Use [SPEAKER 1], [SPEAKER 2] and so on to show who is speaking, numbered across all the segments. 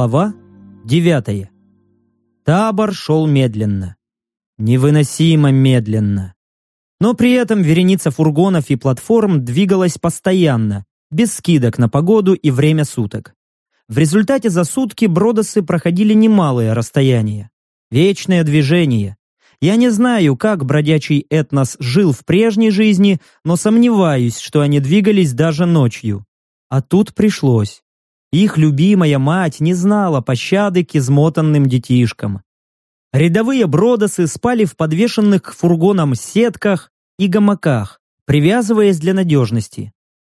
[SPEAKER 1] Глава девятая. Табор шел медленно. Невыносимо медленно. Но при этом вереница фургонов и платформ двигалась постоянно, без скидок на погоду и время суток. В результате за сутки Бродосы проходили немалые расстояния. Вечное движение. Я не знаю, как бродячий этнос жил в прежней жизни, но сомневаюсь, что они двигались даже ночью. А тут пришлось. Их любимая мать не знала пощады к измотанным детишкам. Рядовые бродосы спали в подвешенных к фургонам сетках и гамаках, привязываясь для надежности.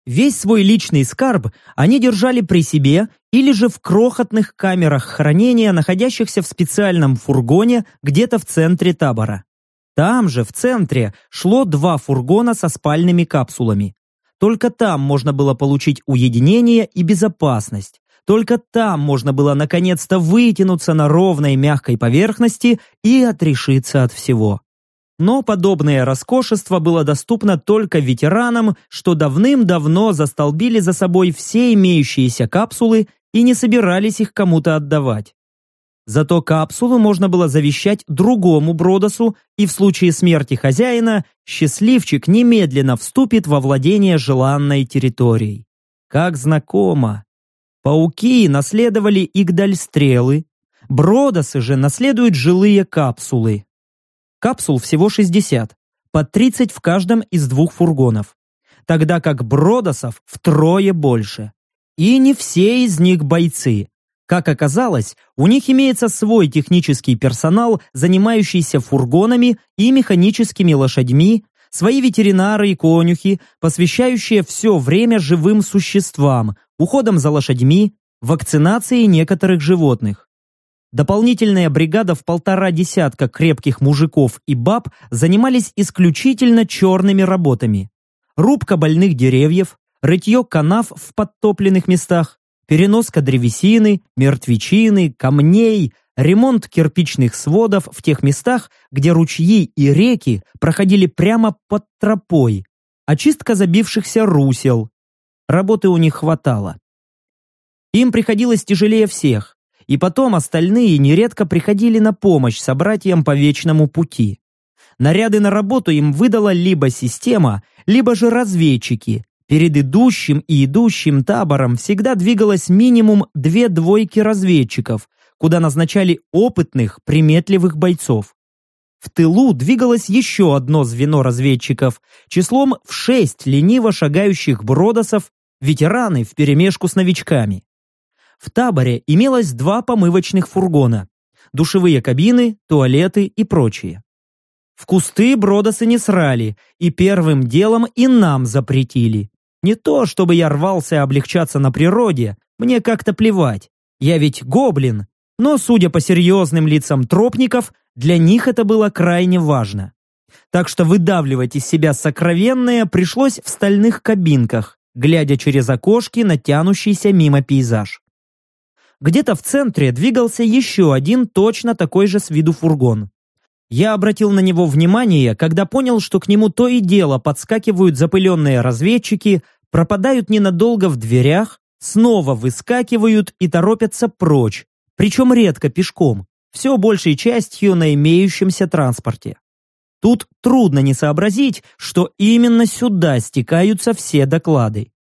[SPEAKER 1] Весь свой личный скарб они держали при себе или же в крохотных камерах хранения, находящихся в специальном фургоне где-то в центре табора. Там же, в центре, шло два фургона со спальными капсулами. Только там можно было получить уединение и безопасность. Только там можно было наконец-то вытянуться на ровной мягкой поверхности и отрешиться от всего. Но подобное роскошество было доступно только ветеранам, что давным-давно застолбили за собой все имеющиеся капсулы и не собирались их кому-то отдавать. Зато капсулу можно было завещать другому Бродосу, и в случае смерти хозяина счастливчик немедленно вступит во владение желанной территорией. Как знакомо. Пауки наследовали игдальстрелы, Бродосы же наследуют жилые капсулы. Капсул всего 60, по 30 в каждом из двух фургонов, тогда как Бродосов втрое больше. И не все из них бойцы, как оказалось, у них имеется свой технический персонал, занимающийся фургонами и механическими лошадьми, свои ветеринары и конюхи, посвящающие все время живым существам, уходом за лошадьми, вакцинации некоторых животных. Дополнительная бригада в полтора десятка крепких мужиков и баб занимались исключительно черными работами. Рубка больных деревьев, рытье канав в подтопленных местах, переноска древесины, мертвечины, камней, ремонт кирпичных сводов в тех местах, где ручьи и реки проходили прямо под тропой, очистка забившихся русел. Работы у них хватало. Им приходилось тяжелее всех, и потом остальные нередко приходили на помощь собратьям по вечному пути. Наряды на работу им выдала либо система, либо же разведчики, Перед идущим и идущим табором всегда двигалось минимум две двойки разведчиков, куда назначали опытных, приметливых бойцов. В тылу двигалось еще одно звено разведчиков, числом в шесть лениво шагающих бродосов, ветераны вперемешку с новичками. В таборе имелось два помывочных фургона, душевые кабины, туалеты и прочее. В кусты бродосы не срали, и первым делом и нам запретили. Не то, чтобы я рвался облегчаться на природе, мне как-то плевать. Я ведь гоблин, но, судя по серьезным лицам тропников, для них это было крайне важно. Так что выдавливать из себя сокровенное пришлось в стальных кабинках, глядя через окошки на тянущийся мимо пейзаж. Где-то в центре двигался еще один точно такой же с виду фургон. Я обратил на него внимание, когда понял, что к нему то и дело подскакивают запыленные разведчики, пропадают ненадолго в дверях, снова выскакивают и торопятся прочь, причем редко пешком, все большей частью на имеющемся транспорте. Тут трудно не сообразить, что именно сюда стекаются все доклады.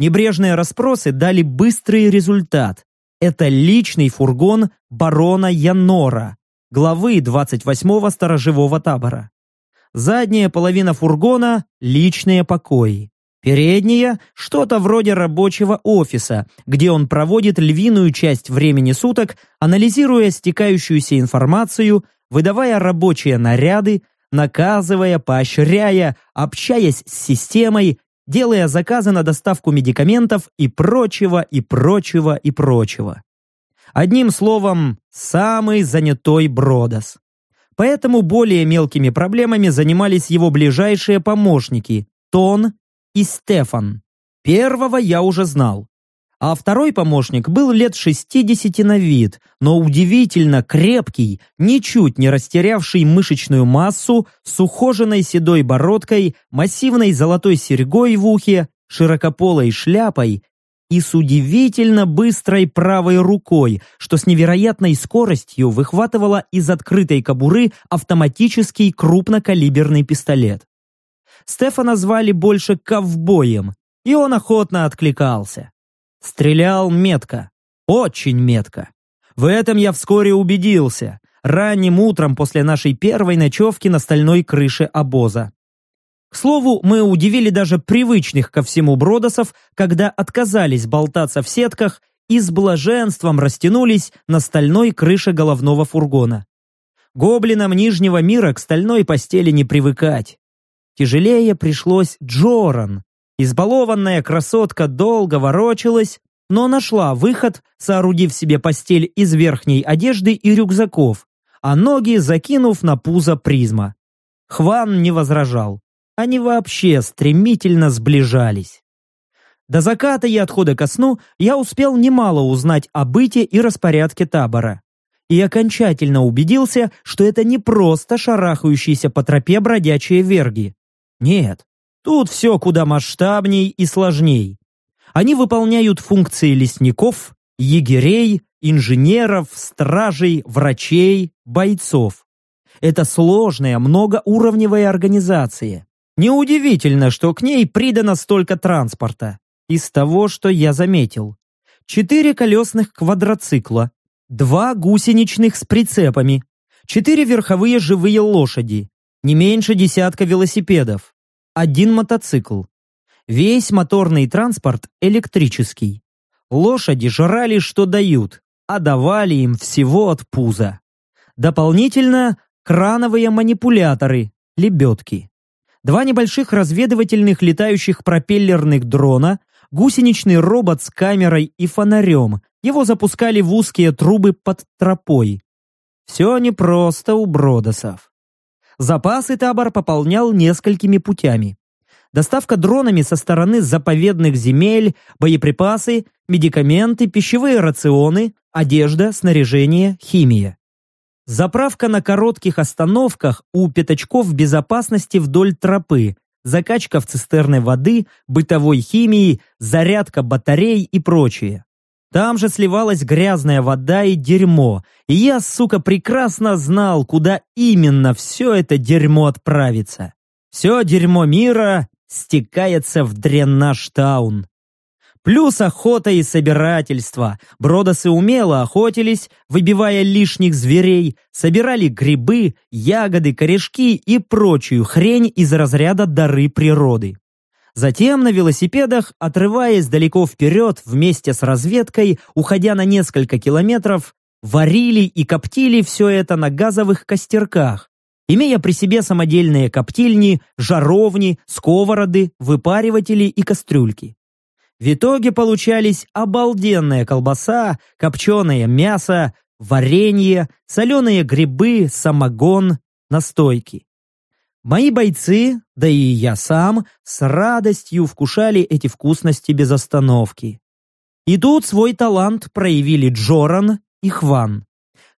[SPEAKER 1] Небрежные расспросы дали быстрый результат. Это личный фургон барона Янора, главы 28-го сторожевого табора. Задняя половина фургона – личные покои. Передняя – что-то вроде рабочего офиса, где он проводит львиную часть времени суток, анализируя стекающуюся информацию, выдавая рабочие наряды, наказывая, поощряя, общаясь с системой, делая заказы на доставку медикаментов и прочего, и прочего, и прочего. Одним словом, самый занятой Бродос. Поэтому более мелкими проблемами занимались его ближайшие помощники Тон и Стефан. Первого я уже знал. А второй помощник был лет 60 на вид, но удивительно крепкий, ничуть не растерявший мышечную массу, с ухоженной седой бородкой, массивной золотой серьгой в ухе, широкополой шляпой и с удивительно быстрой правой рукой, что с невероятной скоростью выхватывала из открытой кобуры автоматический крупнокалиберный пистолет. Стефана звали больше ковбоем, и он охотно откликался. Стрелял метко, очень метко. В этом я вскоре убедился, ранним утром после нашей первой ночевки на стальной крыше обоза. К слову, мы удивили даже привычных ко всему бродосов, когда отказались болтаться в сетках и с блаженством растянулись на стальной крыше головного фургона. Гоблинам Нижнего мира к стальной постели не привыкать. Тяжелее пришлось Джоран. Избалованная красотка долго ворочалась, но нашла выход, соорудив себе постель из верхней одежды и рюкзаков, а ноги закинув на пузо призма. Хван не возражал. Они вообще стремительно сближались. До заката и отхода ко сну я успел немало узнать о быте и распорядке табора. И окончательно убедился, что это не просто шарахающиеся по тропе бродячие верги. Нет, тут все куда масштабней и сложней. Они выполняют функции лесников, егерей, инженеров, стражей, врачей, бойцов. Это сложная многоуровневая организация. Неудивительно, что к ней придано столько транспорта. Из того, что я заметил. Четыре колесных квадроцикла, два гусеничных с прицепами, четыре верховые живые лошади, не меньше десятка велосипедов, один мотоцикл. Весь моторный транспорт электрический. Лошади жрали, что дают, а давали им всего от пуза. Дополнительно крановые манипуляторы, лебедки два небольших разведывательных летающих пропеллерных дрона, гусеничный робот с камерой и фонарем. Его запускали в узкие трубы под тропой. Все непросто у Бродосов. Запасы табор пополнял несколькими путями. Доставка дронами со стороны заповедных земель, боеприпасы, медикаменты, пищевые рационы, одежда, снаряжение, химия. Заправка на коротких остановках у пятачков безопасности вдоль тропы, закачка в цистерны воды, бытовой химии, зарядка батарей и прочее. Там же сливалась грязная вода и дерьмо, и я, сука, прекрасно знал, куда именно все это дерьмо отправится. Все дерьмо мира стекается в Дреннаш-таун. Плюс охота и собирательство. Бродосы умело охотились, выбивая лишних зверей, собирали грибы, ягоды, корешки и прочую хрень из разряда дары природы. Затем на велосипедах, отрываясь далеко вперед вместе с разведкой, уходя на несколько километров, варили и коптили все это на газовых костерках, имея при себе самодельные коптильни, жаровни, сковороды, выпариватели и кастрюльки. В итоге получались обалденная колбаса, копченое мясо, варенье, соленые грибы, самогон, настойки. Мои бойцы, да и я сам, с радостью вкушали эти вкусности без остановки. И тут свой талант проявили Джоран и Хван.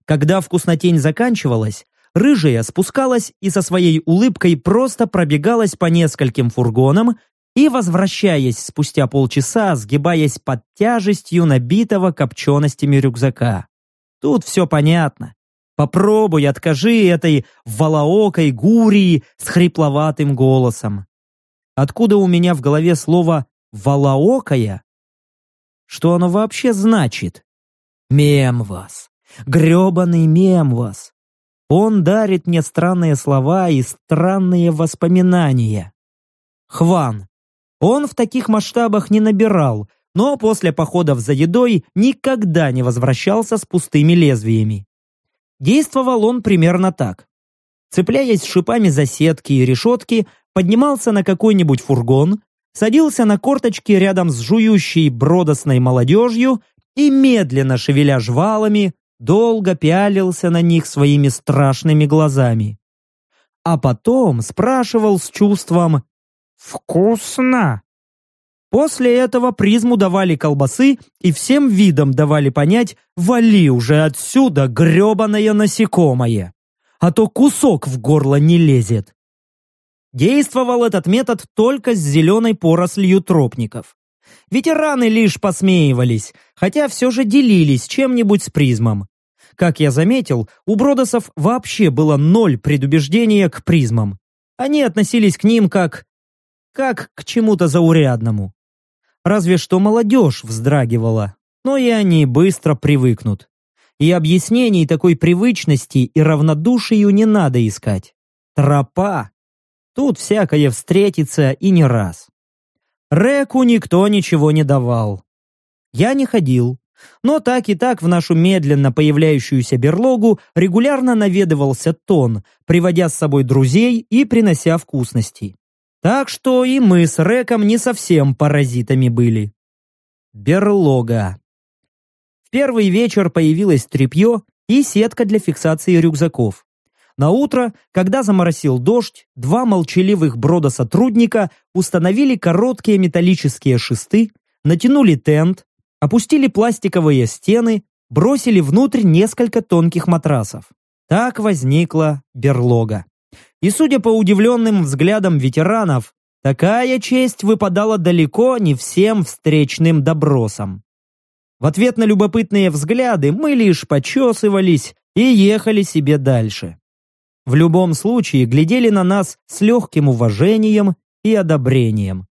[SPEAKER 1] Когда вкуснотень заканчивалась, рыжая спускалась и со своей улыбкой просто пробегалась по нескольким фургонам, и, возвращаясь спустя полчаса, сгибаясь под тяжестью набитого копченостями рюкзака. Тут все понятно. Попробуй откажи этой волоокой гурии с хрипловатым голосом. Откуда у меня в голове слово «волоокая»? Что оно вообще значит? Мем вас. грёбаный мем вас. Он дарит мне странные слова и странные воспоминания. Хван. Он в таких масштабах не набирал, но после походов за едой никогда не возвращался с пустыми лезвиями. Действовал он примерно так. Цепляясь шипами за сетки и решетки, поднимался на какой-нибудь фургон, садился на корточки рядом с жующей бродосной молодежью и, медленно шевеля жвалами, долго пялился на них своими страшными глазами. А потом спрашивал с чувством «Вкусно!». После этого призму давали колбасы и всем видом давали понять «Вали уже отсюда, гребаное насекомое!» А то кусок в горло не лезет. Действовал этот метод только с зеленой порослью тропников. Ветераны лишь посмеивались, хотя все же делились чем-нибудь с призмом. Как я заметил, у Бродосов вообще было ноль предубеждения к призмам. Они относились к ним как... как к чему-то заурядному. Разве что молодежь вздрагивала, но и они быстро привыкнут. И объяснений такой привычности и равнодушию не надо искать. Тропа. Тут всякое встретится и не раз. Реку никто ничего не давал. Я не ходил, но так и так в нашу медленно появляющуюся берлогу регулярно наведывался Тон, приводя с собой друзей и принося вкусности. Так что и мы с Реком не совсем паразитами были. Берлога. В первый вечер появилось тряпье и сетка для фиксации рюкзаков. На утро, когда заморосил дождь, два молчаливых брода-сотрудника установили короткие металлические шесты, натянули тент, опустили пластиковые стены, бросили внутрь несколько тонких матрасов. Так возникла берлога. И судя по удивленным взглядам ветеранов, такая честь выпадала далеко не всем встречным добросам. В ответ на любопытные взгляды мы лишь почесывались и ехали себе дальше в любом случае глядели на нас с легким уважением и одобрением.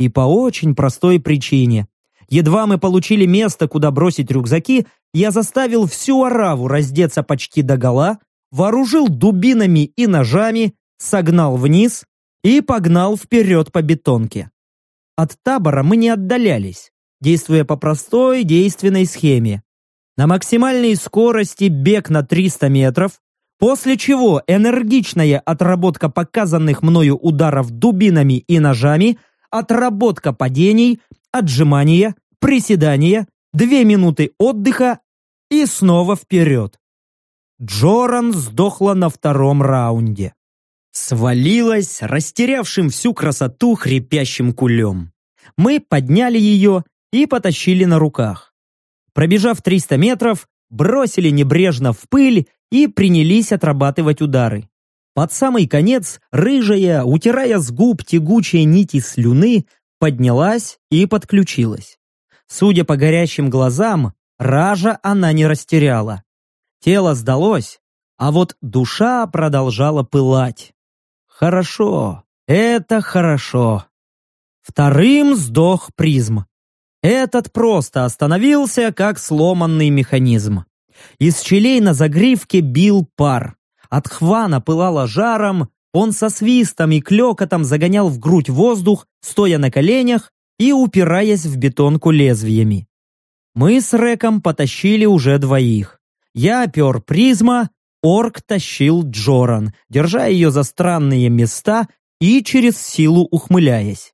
[SPEAKER 1] И по очень простой причине. Едва мы получили место, куда бросить рюкзаки, я заставил всю ораву раздеться почти догола, вооружил дубинами и ножами, согнал вниз и погнал вперед по бетонке. От табора мы не отдалялись, действуя по простой действенной схеме. На максимальной скорости бег на 300 метров, После чего энергичная отработка показанных мною ударов дубинами и ножами, отработка падений, отжимания, приседания, две минуты отдыха и снова вперед. Джоран сдохла на втором раунде. Свалилась, растерявшим всю красоту хрипящим кулем. Мы подняли ее и потащили на руках. Пробежав 300 метров, бросили небрежно в пыль и принялись отрабатывать удары. Под самый конец рыжая, утирая с губ тягучие нити слюны, поднялась и подключилась. Судя по горящим глазам, ража она не растеряла. Тело сдалось, а вот душа продолжала пылать. Хорошо, это хорошо. Вторым сдох призм. Этот просто остановился, как сломанный механизм. Из щелей на загривке бил пар. От хвана пылало жаром, он со свистом и клёкотом загонял в грудь воздух, стоя на коленях и упираясь в бетонку лезвиями. Мы с Реком потащили уже двоих. Я опер призма, орк тащил Джоран, держа ее за странные места и через силу ухмыляясь.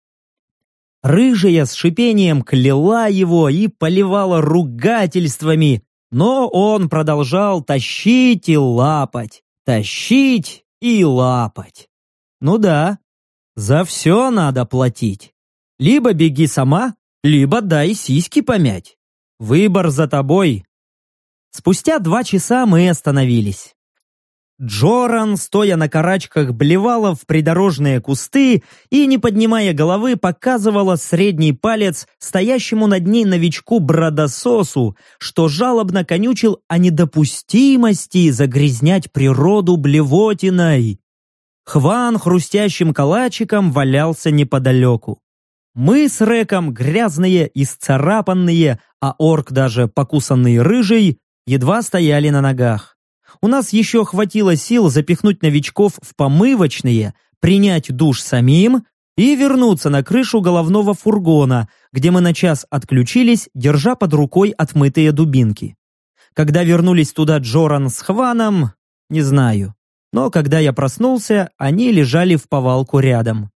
[SPEAKER 1] Рыжая с шипением кляла его и поливала ругательствами, но он продолжал тащить и лапать, тащить и лапать. Ну да, за все надо платить. Либо беги сама, либо дай сиськи помять. Выбор за тобой. Спустя два часа мы остановились. Джоран, стоя на карачках, блевала в придорожные кусты и, не поднимая головы, показывала средний палец стоящему над ней новичку Бродососу, что жалобно конючил о недопустимости загрязнять природу блевотиной. Хван хрустящим калачиком валялся неподалеку. Мы с Реком, грязные, исцарапанные, а орк даже покусанный рыжий, едва стояли на ногах. У нас еще хватило сил запихнуть новичков в помывочные, принять душ самим и вернуться на крышу головного фургона, где мы на час отключились, держа под рукой отмытые дубинки. Когда вернулись туда Джоран с Хваном, не знаю. Но когда я проснулся, они лежали в повалку рядом.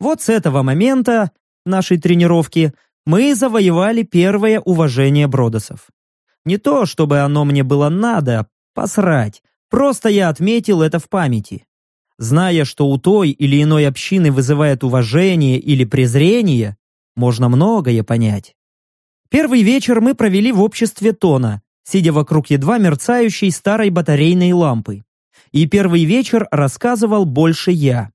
[SPEAKER 1] Вот с этого момента, нашей тренировки, мы завоевали первое уважение Бродосов. Не то, чтобы оно мне было надо, Посрать. Просто я отметил это в памяти. Зная, что у той или иной общины вызывает уважение или презрение, можно многое понять. Первый вечер мы провели в обществе Тона, сидя вокруг едва мерцающей старой батарейной лампы. И первый вечер рассказывал больше я.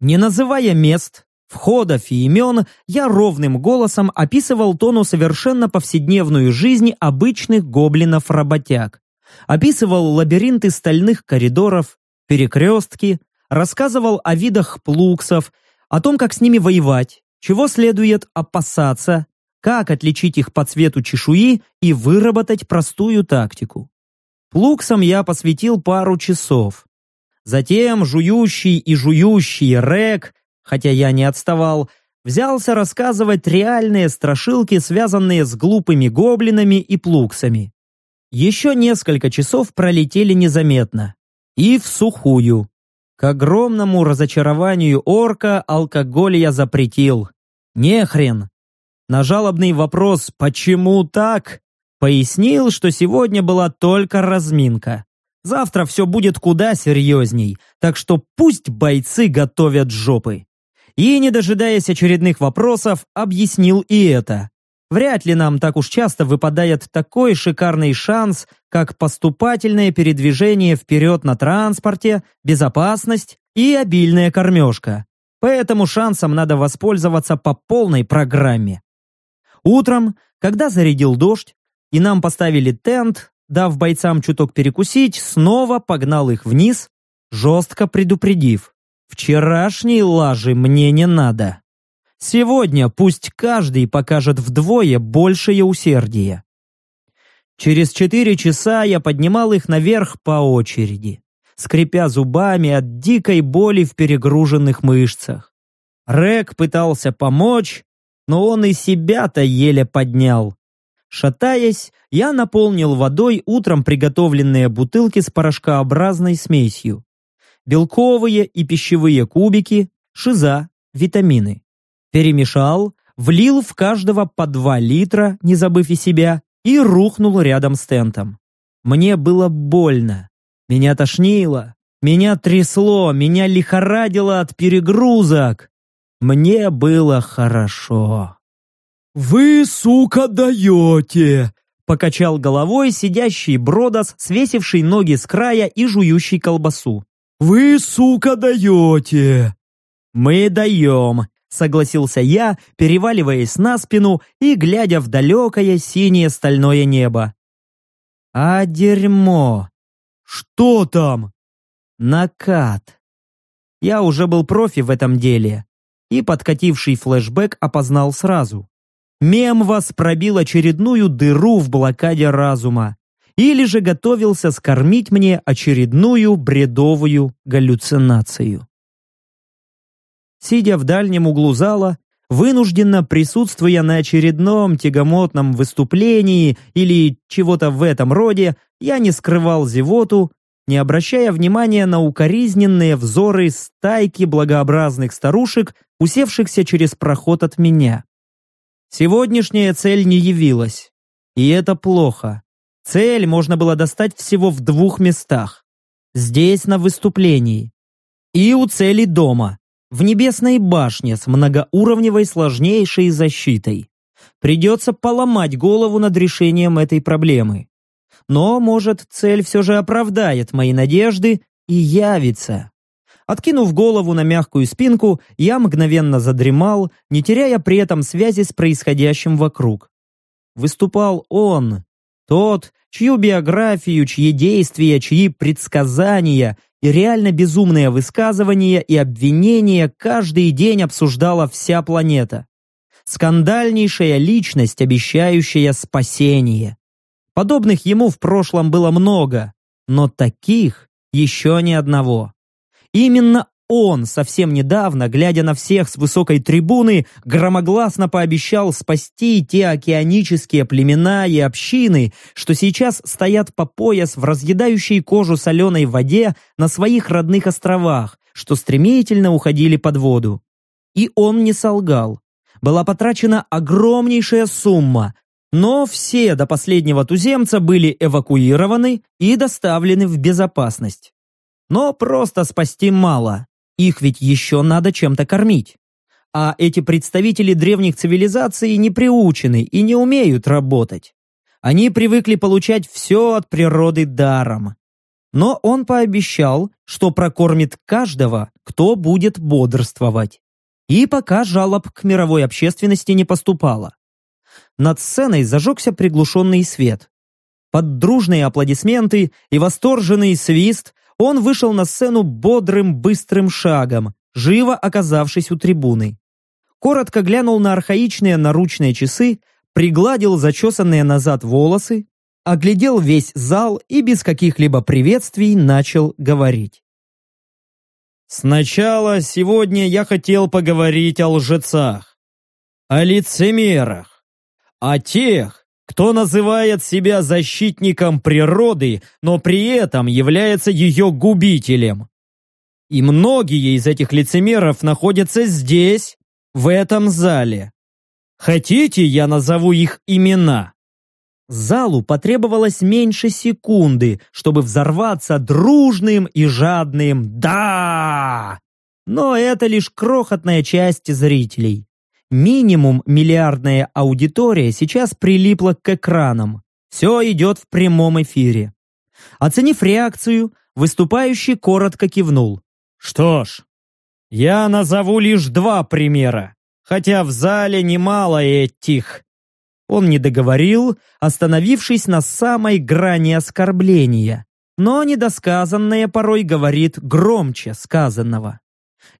[SPEAKER 1] Не называя мест, входов и имен я ровным голосом описывал тону совершенно повседневную жизнь обычных гоблинов-работяг. Описывал лабиринты стальных коридоров, перекрестки, рассказывал о видах плуксов, о том, как с ними воевать, чего следует опасаться, как отличить их по цвету чешуи и выработать простую тактику. Плуксам я посвятил пару часов. Затем жующий и жующий Рек, хотя я не отставал, взялся рассказывать реальные страшилки, связанные с глупыми гоблинами и плуксами. Еще несколько часов пролетели незаметно. И в сухую. К огромному разочарованию орка алкоголь я запретил. Не хрен. На жалобный вопрос «почему так?» пояснил, что сегодня была только разминка. Завтра все будет куда серьезней, так что пусть бойцы готовят жопы. И, не дожидаясь очередных вопросов, объяснил и это. Вряд ли нам так уж часто выпадает такой шикарный шанс, как поступательное передвижение вперед на транспорте, безопасность и обильная кормежка. Поэтому шансом надо воспользоваться по полной программе. Утром, когда зарядил дождь, и нам поставили тент, дав бойцам чуток перекусить, снова погнал их вниз, жестко предупредив. Вчерашней лажи мне не надо. Сегодня пусть каждый покажет вдвое большее усердие. Через четыре часа я поднимал их наверх по очереди, скрипя зубами от дикой боли в перегруженных мышцах. Рек пытался помочь, но он и себя-то еле поднял. Шатаясь, я наполнил водой утром приготовленные бутылки с порошкообразной смесью. Белковые и пищевые кубики, шиза, витамины перемешал, влил в каждого по два литра, не забыв и себя, и рухнул рядом с тентом. Мне было больно. Меня тошнило. Меня трясло, меня лихорадило от перегрузок. Мне было хорошо. «Вы, сука, даете!» Покачал головой сидящий Бродос, свесивший ноги с края и жующий колбасу. «Вы, сука, даете!» «Мы даем!» согласился я, переваливаясь на спину и глядя в далекое синее стальное небо. А дерьмо! Что там? Накат. Я уже был профи в этом деле, и подкативший флешбэк опознал сразу. Мем вас пробил очередную дыру в блокаде разума, или же готовился скормить мне очередную бредовую галлюцинацию сидя в дальнем углу зала, вынужденно присутствуя на очередном тягомотном выступлении или чего-то в этом роде, я не скрывал зевоту, не обращая внимания на укоризненные взоры стайки благообразных старушек, усевшихся через проход от меня. Сегодняшняя цель не явилась. И это плохо. Цель можно было достать всего в двух местах. Здесь, на выступлении. И у цели дома в небесной башне с многоуровневой сложнейшей защитой. Придется поломать голову над решением этой проблемы. Но, может, цель все же оправдает мои надежды и явится. Откинув голову на мягкую спинку, я мгновенно задремал, не теряя при этом связи с происходящим вокруг. Выступал он, тот, чью биографию, чьи действия, чьи предсказания и реально безумные высказывания и обвинения каждый день обсуждала вся планета. Скандальнейшая личность, обещающая спасение. Подобных ему в прошлом было много, но таких еще ни одного. Именно он совсем недавно, глядя на всех с высокой трибуны, громогласно пообещал спасти те океанические племена и общины, что сейчас стоят по пояс в разъедающей кожу соленой воде на своих родных островах, что стремительно уходили под воду. И он не солгал. Была потрачена огромнейшая сумма, но все до последнего туземца были эвакуированы и доставлены в безопасность. Но просто спасти мало. Их ведь еще надо чем-то кормить. А эти представители древних цивилизаций не приучены и не умеют работать. Они привыкли получать все от природы даром. Но он пообещал, что прокормит каждого, кто будет бодрствовать. И пока жалоб к мировой общественности не поступало. Над сценой зажегся приглушенный свет. Под дружные аплодисменты и восторженный свист он вышел на сцену бодрым быстрым шагом, живо оказавшись у трибуны. Коротко глянул на архаичные наручные часы, пригладил зачесанные назад волосы, оглядел весь зал и без каких-либо приветствий начал говорить.
[SPEAKER 2] Сначала сегодня я хотел поговорить о лжецах, о лицемерах, о тех, кто называет себя защитником природы, но при этом является ее губителем. И многие из этих лицемеров находятся здесь, в этом зале. Хотите, я назову их имена?
[SPEAKER 1] Залу потребовалось меньше секунды, чтобы взорваться дружным и жадным «Да!». Но это лишь крохотная часть зрителей. Минимум миллиардная аудитория сейчас прилипла к экранам. Все идет в прямом эфире. Оценив реакцию, выступающий коротко кивнул.
[SPEAKER 2] Что ж, я назову лишь два примера, хотя в зале немало этих
[SPEAKER 1] он не договорил, остановившись на самой грани оскорбления. Но недосказанное порой говорит громче сказанного.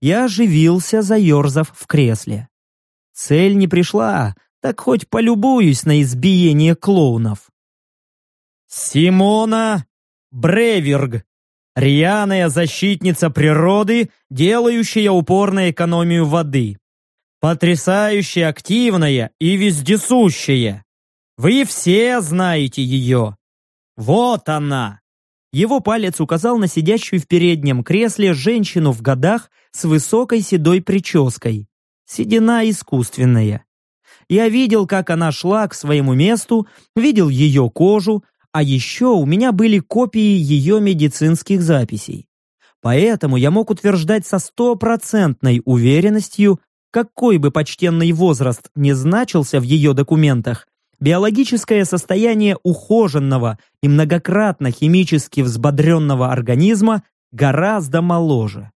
[SPEAKER 1] Я оживился, заерзав в кресле. Цель не пришла, так хоть полюбуюсь на избиение клоунов.
[SPEAKER 2] Симона Бреверг, рьяная защитница природы, делающая упор на экономию воды. Потрясающе активная и вездесущая. Вы все знаете ее. Вот она.
[SPEAKER 1] Его палец указал на сидящую в переднем кресле женщину в годах с высокой седой прической. Седина искусственная. Я видел, как она шла к своему месту, видел ее кожу, а еще у меня были копии ее медицинских записей. Поэтому я мог утверждать со стопроцентной уверенностью, какой бы почтенный возраст не значился в ее документах, биологическое состояние ухоженного и многократно химически взбодренного организма гораздо моложе.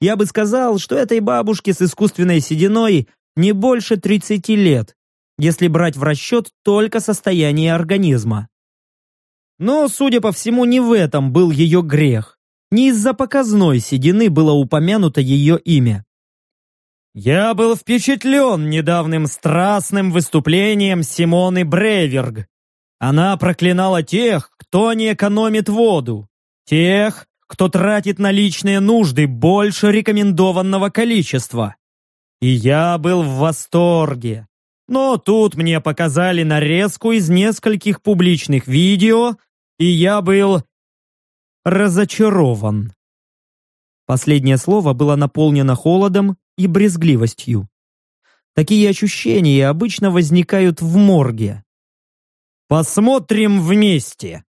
[SPEAKER 1] Я бы сказал, что этой бабушке с искусственной сединой не больше 30 лет, если брать в расчет только состояние организма. Но, судя по всему, не в этом был ее грех. Не из-за показной седины было упомянуто ее имя.
[SPEAKER 2] Я был впечатлен недавним страстным выступлением Симоны Бреверг. Она проклинала тех, кто не экономит воду, тех, кто тратит на личные нужды больше рекомендованного количества. И я был в восторге. Но тут мне показали нарезку из нескольких публичных видео, и я был разочарован.
[SPEAKER 1] Последнее слово было наполнено холодом и брезгливостью. Такие ощущения обычно возникают в морге.
[SPEAKER 2] «Посмотрим вместе!»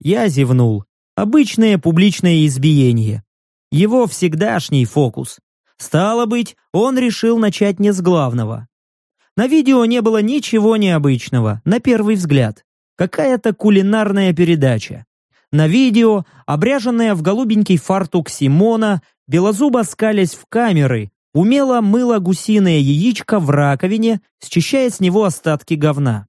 [SPEAKER 1] Я зевнул. Обычное публичное избиение. Его всегдашний фокус. Стало быть, он решил начать не с главного. На видео не было ничего необычного, на первый взгляд. Какая-то кулинарная передача. На видео, обряженная в голубенький фартук Симона, белозубо скалясь в камеры, умело мыла гусиное яичко в раковине, счищая с него остатки говна.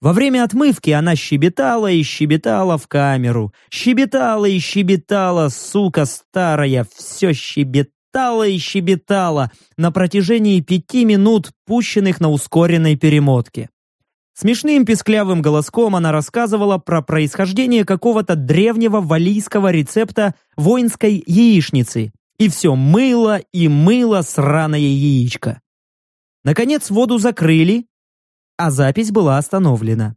[SPEAKER 1] Во время отмывки она щебетала и щебетала в камеру. Щебетала и щебетала, сука старая, все щебетала и щебетала на протяжении пяти минут, пущенных на ускоренной перемотке. Смешным песклявым голоском она рассказывала про происхождение какого-то древнего валийского рецепта воинской яичницы, и все мыло и мыло сраное яичко. Наконец воду закрыли, а запись была остановлена.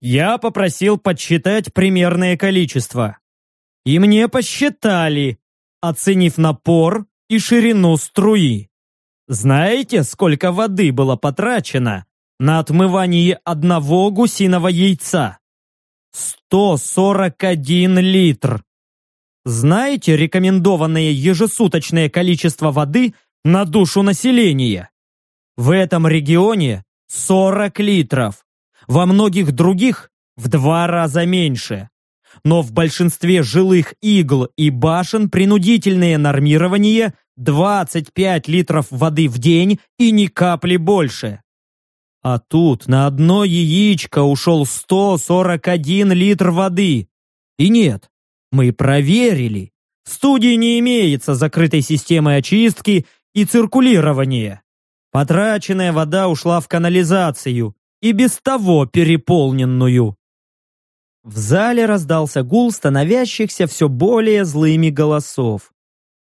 [SPEAKER 2] Я попросил подсчитать примерное количество. И мне посчитали, оценив напор и ширину струи. Знаете, сколько воды было потрачено на отмывание одного гусиного яйца? 141 литр. Знаете рекомендованное ежесуточное количество воды на душу населения? В этом регионе 40 литров. Во многих других в два раза меньше. Но в большинстве жилых игл и башен принудительное нормирование 25 литров воды в день и ни капли больше. А тут на одно яичко ушел 141 литр воды. И нет, мы проверили. В студии не имеется закрытой системы очистки и циркулирования. Потраченная вода ушла в канализацию, и без того переполненную. В зале раздался гул становящихся все более злыми голосов.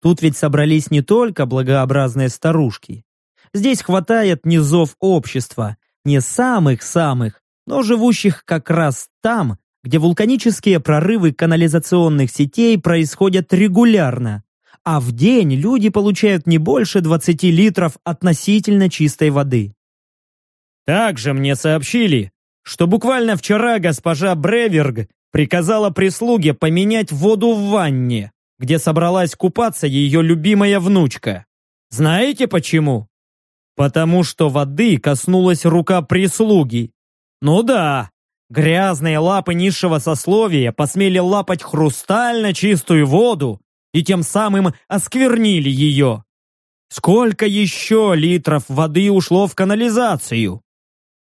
[SPEAKER 2] Тут ведь собрались не только благообразные старушки. Здесь хватает низов общества, не самых-самых, но живущих как раз там, где вулканические прорывы канализационных сетей происходят регулярно, а в день люди получают не больше 20 литров относительно чистой воды. Также мне сообщили, что буквально вчера госпожа Бреверг приказала прислуге поменять воду в ванне, где собралась купаться ее любимая внучка. Знаете почему? Потому что воды коснулась рука прислуги. Ну да, грязные лапы низшего сословия посмели лапать хрустально чистую воду и тем самым осквернили ее. Сколько еще литров воды ушло в канализацию?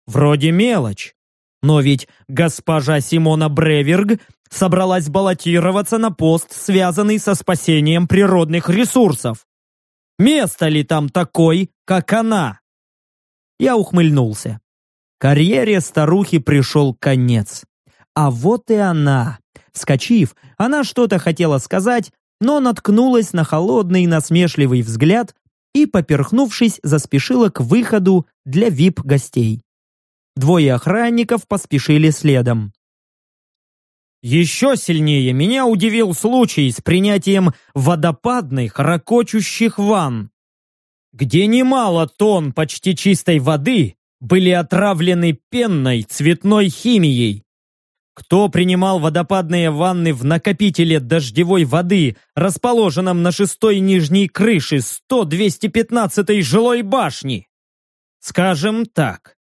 [SPEAKER 2] Вроде мелочь. Но ведь госпожа Симона Бреверг собралась баллотироваться на пост, связанный со спасением природных ресурсов. Место ли там такой, как она? Я ухмыльнулся. Карьере старухи пришел конец. А вот и она. Вскочив, она что-то хотела сказать, но наткнулась на холодный насмешливый взгляд и, поперхнувшись, заспешила к выходу для вип-гостей. Двое охранников поспешили следом. Еще сильнее меня удивил случай с принятием водопадных ракочущих ванн, где немало тонн почти чистой воды были отравлены пенной цветной химией. Кто принимал водопадные ванны в накопителе дождевой воды, расположенном на шестой нижней крыше 100-215 жилой башни? Скажем так,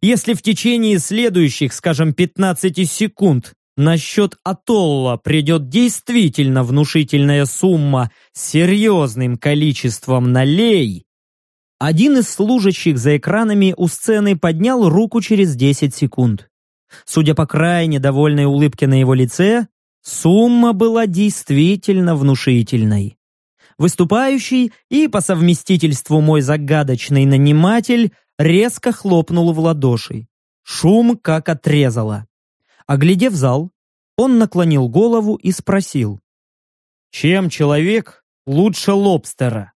[SPEAKER 2] если в течение следующих, скажем, 15 секунд на счет Атолла придет действительно внушительная сумма с серьезным количеством налей, один из служащих за экранами у сцены поднял руку через 10 секунд. Судя по крайне довольной улыбке на его лице, сумма была действительно внушительной. Выступающий и по совместительству мой загадочный наниматель резко хлопнул в ладоши. Шум как отрезало. Оглядев зал, он наклонил голову и спросил. «Чем человек лучше лобстера?»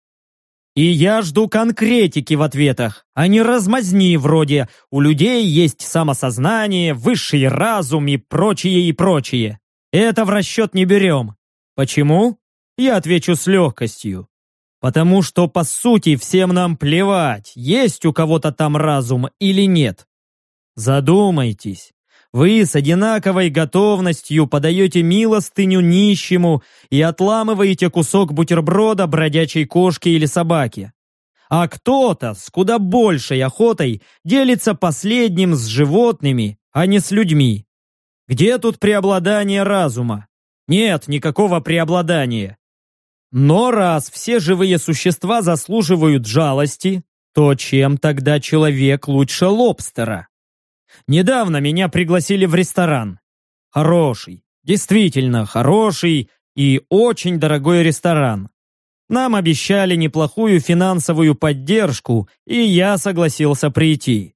[SPEAKER 2] И я жду конкретики в ответах, а не размазни вроде «у людей есть самосознание, высший разум и прочее и прочее». Это в расчет не берем. Почему? Я отвечу с легкостью. Потому что, по сути, всем нам плевать, есть у кого-то там разум или нет. Задумайтесь. Вы с одинаковой готовностью подаете милостыню нищему и отламываете кусок бутерброда бродячей кошки или собаки. А кто-то с куда большей охотой делится последним с животными, а не с людьми. Где тут преобладание разума? Нет никакого преобладания. Но раз все живые существа заслуживают жалости, то чем тогда человек лучше лобстера? Недавно меня пригласили в ресторан. Хороший, действительно хороший и очень дорогой ресторан. Нам обещали неплохую финансовую поддержку, и я согласился прийти.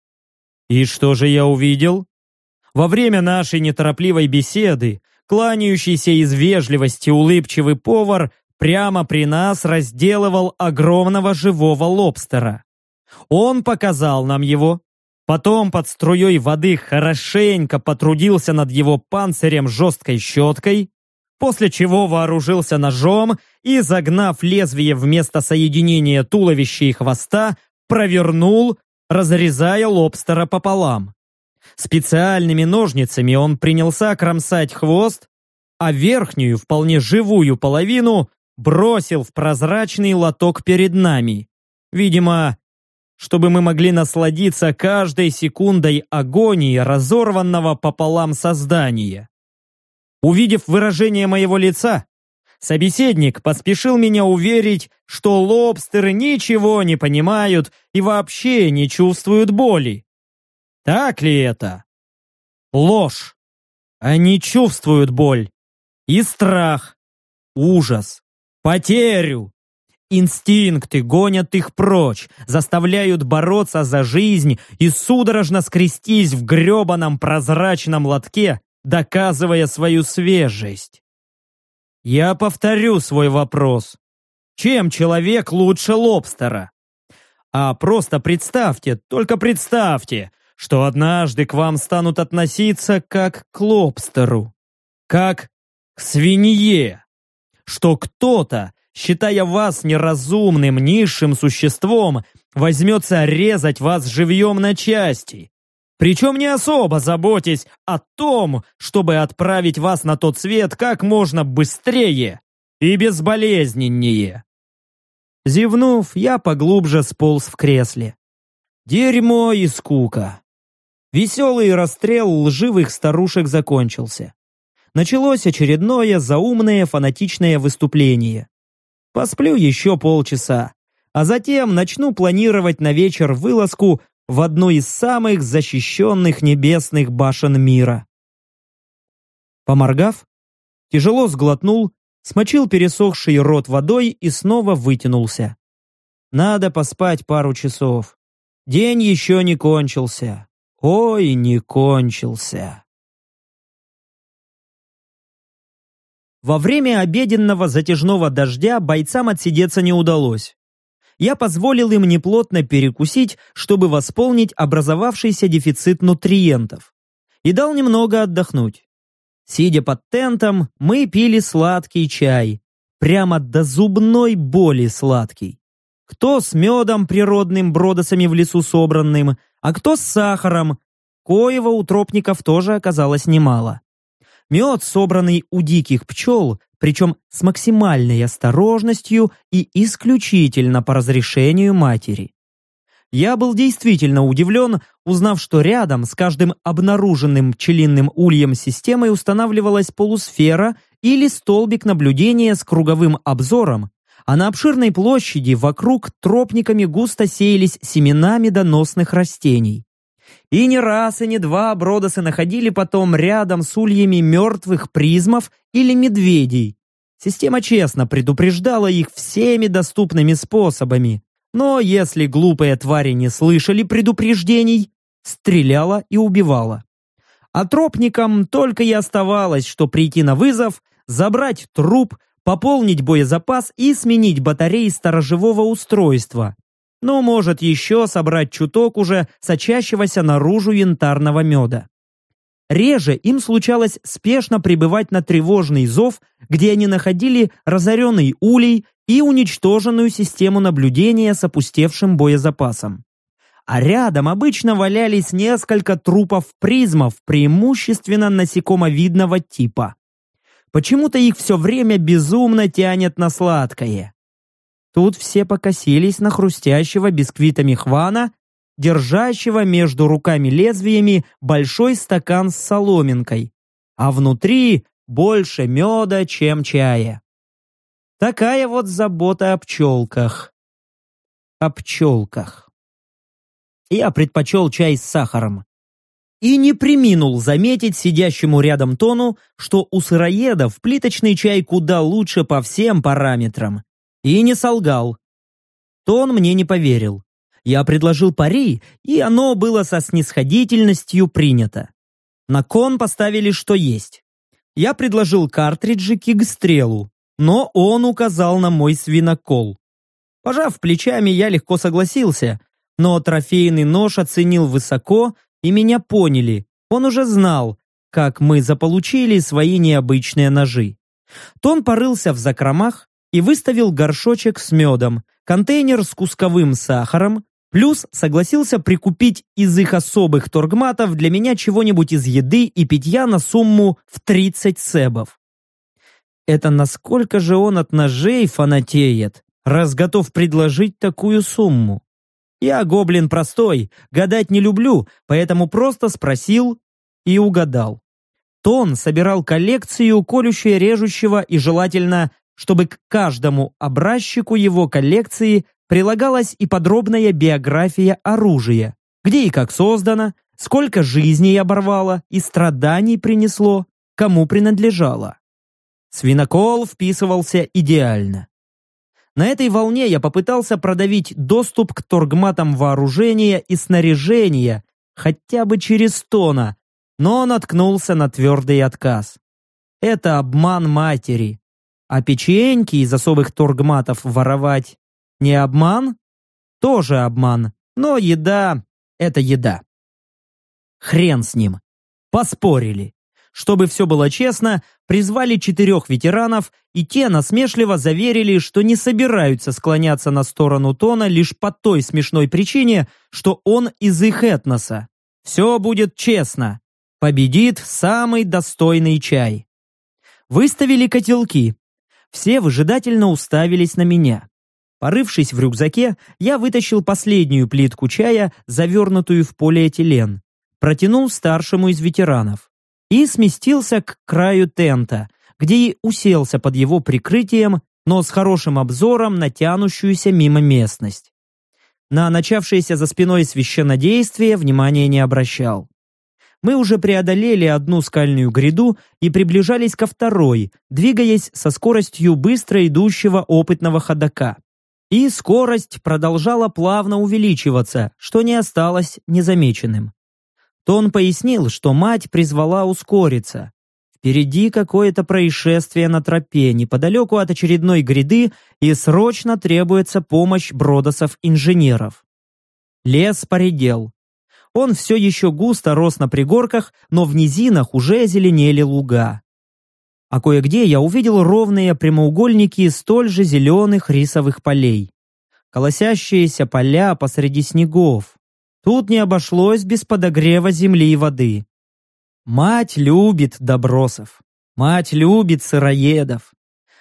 [SPEAKER 2] И что же я увидел? Во время нашей неторопливой беседы кланяющийся из вежливости улыбчивый повар прямо при нас разделывал огромного живого лобстера. Он показал нам его, потом под струей воды хорошенько потрудился над его панцирем жесткой щеткой, после чего вооружился ножом и, загнав лезвие вместо соединения туловища и хвоста, провернул, разрезая лобстера пополам. Специальными ножницами он принялся кромсать хвост, а верхнюю, вполне живую половину бросил в прозрачный лоток перед нами. Видимо, чтобы мы могли насладиться каждой секундой агонии разорванного пополам создания. Увидев выражение моего лица, Собеседник поспешил меня уверить, что лобстеры ничего не понимают и вообще не чувствуют боли. Так ли это? Ложь. Они чувствуют боль. И страх. Ужас. Потерю. Инстинкты гонят их прочь, заставляют бороться за жизнь и судорожно скрестись в гребаном прозрачном лотке, доказывая свою свежесть. Я повторю свой вопрос. Чем человек лучше лобстера? А просто представьте, только представьте, что однажды к вам станут относиться как к лобстеру, как к свинье, что кто-то, считая вас неразумным низшим существом, возьмется резать вас живьем на части, причем не особо заботясь о том, чтобы отправить вас на тот свет как можно быстрее и безболезненнее. Зевнув, я поглубже сполз в кресле. Дерьмо и скука. Веселый расстрел лживых старушек закончился. Началось очередное заумное фанатичное выступление. Посплю еще полчаса, а затем начну планировать на вечер вылазку в одну из самых защищенных небесных башен мира. Поморгав, тяжело сглотнул, смочил пересохший рот водой и снова вытянулся. Надо поспать пару часов. День еще не кончился. Ой, не кончился. Во время обеденного затяжного дождя бойцам отсидеться не удалось я позволил им неплотно перекусить, чтобы восполнить образовавшийся дефицит нутриентов. И дал немного отдохнуть. Сидя под тентом, мы пили сладкий чай. Прямо до зубной боли сладкий. Кто с медом природным бродосами в лесу собранным, а кто с сахаром. Коего у тропников тоже оказалось немало. Мед, собранный у диких пчел, причем с максимальной осторожностью и исключительно по разрешению матери. Я был действительно удивлен, узнав, что рядом с каждым обнаруженным пчелиным ульем системой устанавливалась полусфера или столбик наблюдения с круговым обзором, а на обширной площади вокруг тропниками густо сеялись семена медоносных растений. И не раз, и не два Бродосы находили потом рядом с ульями мертвых призмов или медведей. Система честно предупреждала их всеми доступными способами, но если глупые твари не слышали предупреждений, стреляла и убивала. А тропникам только и оставалось, что прийти на вызов, забрать труп, пополнить боезапас и сменить батареи сторожевого устройства, но может еще собрать чуток уже сочащегося наружу янтарного меда. Реже им случалось спешно прибывать на тревожный зов, где они находили разоренный улей и уничтоженную систему наблюдения с опустевшим боезапасом. А рядом обычно валялись несколько трупов призмов, преимущественно насекомовидного типа. Почему-то их все время безумно тянет на сладкое. Тут все покосились на хрустящего бисквитами Хвана, держащего между руками лезвиями большой стакан с соломинкой, а внутри больше меда, чем чая. Такая вот забота о пчелках. О пчелках. Я предпочел чай с сахаром. И не приминул заметить сидящему рядом Тону, что у сыроедов плиточный чай куда лучше по всем параметрам. И не солгал. То он мне не поверил. Я предложил пари, и оно было со снисходительностью принято. На кон поставили что есть. Я предложил картриджи кигстрелу, но он указал на мой свинокол. Пожав плечами, я легко согласился, но трофейный нож оценил высоко, и меня поняли. Он уже знал, как мы заполучили свои необычные ножи. Тон порылся в закромах, и выставил горшочек с медом, контейнер с кусковым сахаром, плюс согласился прикупить из их особых торгматов для меня чего-нибудь из еды и питья на сумму в 30 себов. Это насколько же он от ножей фанатеет, раз готов предложить такую сумму? Я гоблин простой, гадать не люблю, поэтому просто спросил и угадал. Тон собирал коллекцию колющего-режущего и желательно
[SPEAKER 1] чтобы к каждому образчику его коллекции прилагалась и подробная биография оружия, где и как создано, сколько жизней оборвало и страданий принесло, кому принадлежало. Свинокол вписывался идеально. На этой волне я попытался продавить доступ к торгматам вооружения и снаряжения хотя бы через тона, но наткнулся на твердый отказ. Это обман матери. А печеньки из особых торгматов воровать не обман? Тоже обман, но еда — это еда. Хрен с ним. Поспорили. Чтобы все было честно, призвали четырех ветеранов, и те насмешливо заверили, что не собираются склоняться на сторону Тона лишь по той смешной причине, что он из их этноса. Все будет честно. Победит самый достойный чай. Выставили котелки. Все выжидательно уставились на меня. Порывшись в рюкзаке, я вытащил последнюю плитку чая, завернутую в полиэтилен. Протянул старшему из ветеранов и сместился к краю тента, где и уселся под его прикрытием, но с хорошим обзором на тянущуюся мимо местность. На начавшееся за спиной священнодействие внимания не обращал. Мы уже преодолели одну скальную гряду и приближались ко второй, двигаясь со скоростью быстро идущего опытного ходока. И скорость продолжала плавно увеличиваться, что не осталось незамеченным то он пояснил, что мать призвала ускориться. Впереди какое-то происшествие на тропе, неподалеку от очередной гряды, и срочно требуется помощь бродосов-инженеров. Лес поредел. Он все еще густо рос на пригорках, но в низинах уже зеленели луга. А кое-где я увидел ровные прямоугольники столь же зеленых рисовых полей. Колосящиеся поля посреди снегов. Тут не обошлось без подогрева земли и воды. Мать любит добросов. Мать любит сыроедов.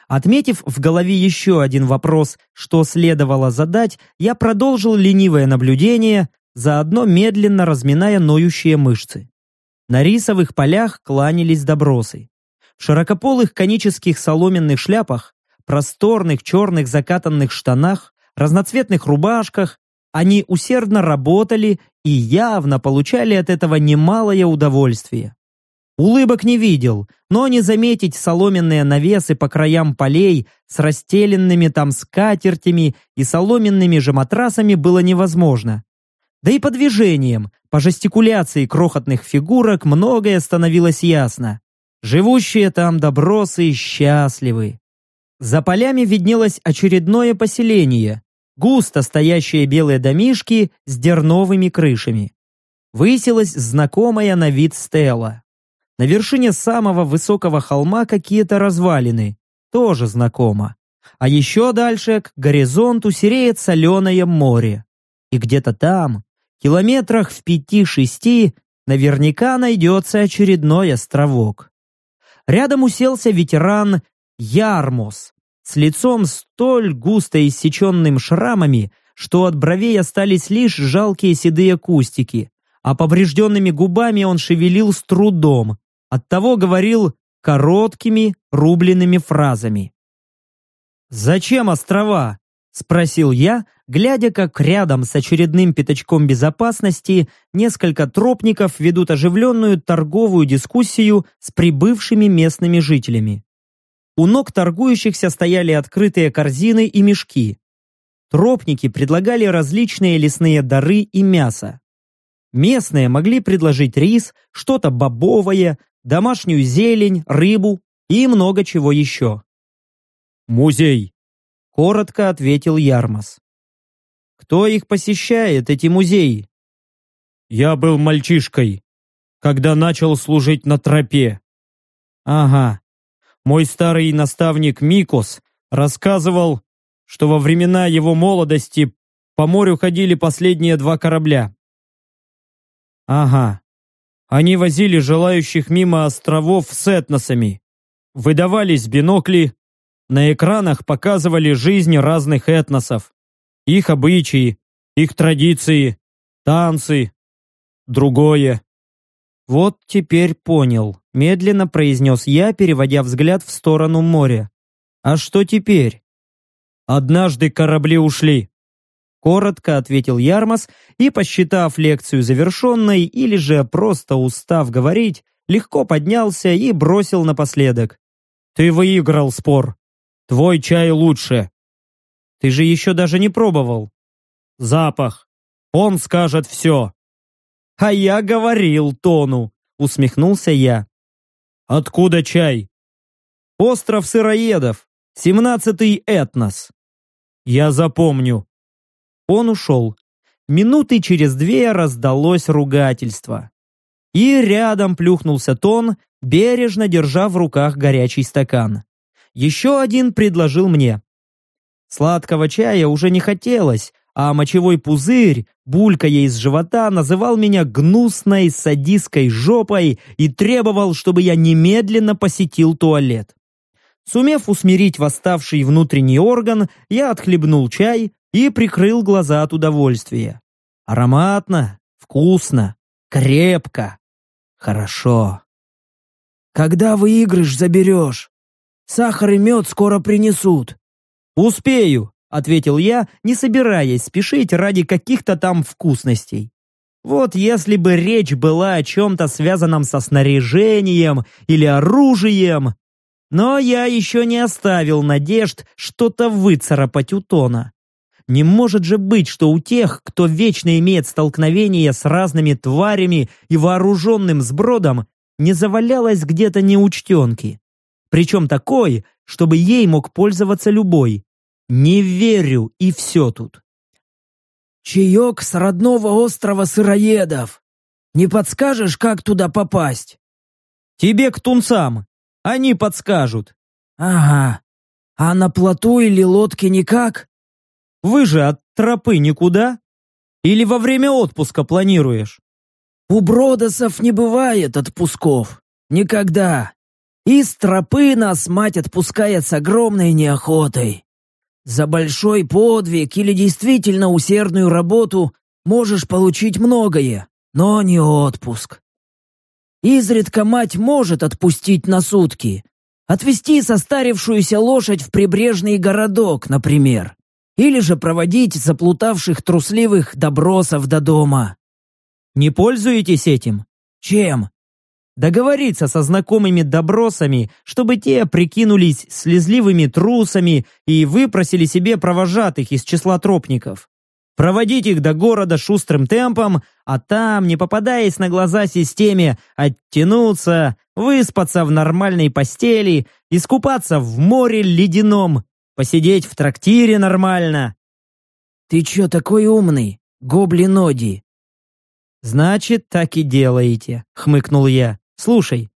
[SPEAKER 1] Отметив в голове еще один вопрос, что следовало задать, я продолжил ленивое наблюдение, заодно медленно разминая ноющие мышцы. На рисовых полях кланялись добросы. В широкополых конических соломенных шляпах, просторных черных закатанных штанах, разноцветных рубашках, они усердно работали и явно получали от этого немалое удовольствие. Улыбок не видел, но не заметить соломенные навесы по краям полей с расстеленными там скатертями и соломенными же матрасами было невозможно. Да и по движениям, по жестикуляции крохотных фигурок многое становилось ясно. Живущие там добросы счастливы. За полями виднелось очередное поселение, густо стоящие белые домишки с дерновыми крышами. Высилась знакомая на вид стела. На вершине самого высокого холма какие-то развалины, тоже знакомо. А еще дальше к горизонту сереет соленое море. И где-то там, километрах в пяти-шести, наверняка найдется очередной островок. Рядом уселся ветеран Ярмос, с лицом столь густо иссеченным шрамами, что от бровей остались лишь жалкие седые кустики, а поврежденными губами он шевелил с трудом, оттого говорил короткими рубленными фразами. «Зачем острова?» — спросил я, глядя, как рядом с очередным пятачком безопасности несколько тропников ведут оживленную торговую дискуссию с прибывшими местными жителями. У ног торгующихся стояли открытые корзины и мешки. Тропники предлагали различные лесные дары и мясо. Местные могли предложить рис, что-то бобовое, домашнюю зелень, рыбу и много чего еще.
[SPEAKER 2] «Музей», —
[SPEAKER 1] коротко ответил Ярмас. «Кто их посещает, эти музеи?»
[SPEAKER 2] «Я был мальчишкой, когда начал служить на тропе».
[SPEAKER 1] «Ага,
[SPEAKER 2] мой старый наставник Микос рассказывал, что во времена его молодости по морю ходили последние два корабля.
[SPEAKER 1] Ага.
[SPEAKER 2] Они возили желающих мимо островов с этносами. Выдавались бинокли, на экранах показывали жизнь разных этносов, их обычаи, их традиции, танцы, другое.
[SPEAKER 1] Вот теперь понял медленно произнес я, переводя взгляд в сторону моря. А что теперь?
[SPEAKER 2] Однажды корабли ушли.
[SPEAKER 1] Коротко ответил Ярмас и, посчитав лекцию завершенной или же просто устав говорить, легко поднялся и бросил напоследок.
[SPEAKER 2] «Ты выиграл спор. Твой чай лучше».
[SPEAKER 1] «Ты же еще даже не пробовал».
[SPEAKER 2] «Запах. Он скажет все».
[SPEAKER 1] «А я говорил Тону», — усмехнулся я.
[SPEAKER 2] «Откуда чай?»
[SPEAKER 1] «Остров сыроедов. Семнадцатый этнос».
[SPEAKER 2] «Я запомню».
[SPEAKER 1] Он ушел. Минуты через две раздалось ругательство. И рядом плюхнулся Тон, бережно держа в руках горячий стакан. Еще один предложил мне. Сладкого чая уже не хотелось, а мочевой пузырь, булькая из живота, называл меня гнусной садистской жопой и требовал, чтобы я немедленно посетил туалет. Сумев усмирить восставший внутренний орган, я отхлебнул чай и прикрыл глаза от удовольствия. Ароматно, вкусно, крепко, хорошо.
[SPEAKER 3] «Когда выигрыш, заберешь. Сахар и мед скоро принесут».
[SPEAKER 1] «Успею», — ответил я, не собираясь спешить ради каких-то там вкусностей. Вот если бы речь была о чем-то связанном со снаряжением или оружием, но я еще не оставил надежд что-то выцарапать у Тона. Не может же быть, что у тех, кто вечно имеет столкновение с разными тварями и вооруженным сбродом, не завалялось где-то неучтенки. Причем такой, чтобы ей мог пользоваться любой. Не верю, и все тут.
[SPEAKER 3] «Чаек с родного острова Сыроедов. Не подскажешь, как туда попасть?»
[SPEAKER 1] «Тебе к тунцам. Они подскажут».
[SPEAKER 3] «Ага. А на плоту или лодке никак?»
[SPEAKER 1] «Вы же от тропы никуда? Или во время отпуска планируешь?»
[SPEAKER 3] «У Бродосов не бывает отпусков. Никогда. Из тропы нас мать отпускает с огромной неохотой. За большой подвиг или действительно усердную работу можешь получить многое, но не отпуск. Изредка мать может отпустить на сутки, отвезти состарившуюся лошадь в прибрежный городок, например, или же проводить заплутавших трусливых добросов до дома.
[SPEAKER 1] Не пользуетесь этим?
[SPEAKER 3] Чем?
[SPEAKER 1] Договориться со знакомыми добросами, чтобы те прикинулись слезливыми трусами и выпросили себе провожатых из числа тропников. Проводить их до города шустрым темпом, а там, не попадаясь на глаза системе, оттянуться, выспаться в нормальной постели, искупаться в море ледяном, посидеть в трактире нормально.
[SPEAKER 3] «Ты чё такой умный, гоблиноди?»
[SPEAKER 1] «Значит, так и делаете», — хмыкнул я. Слушай,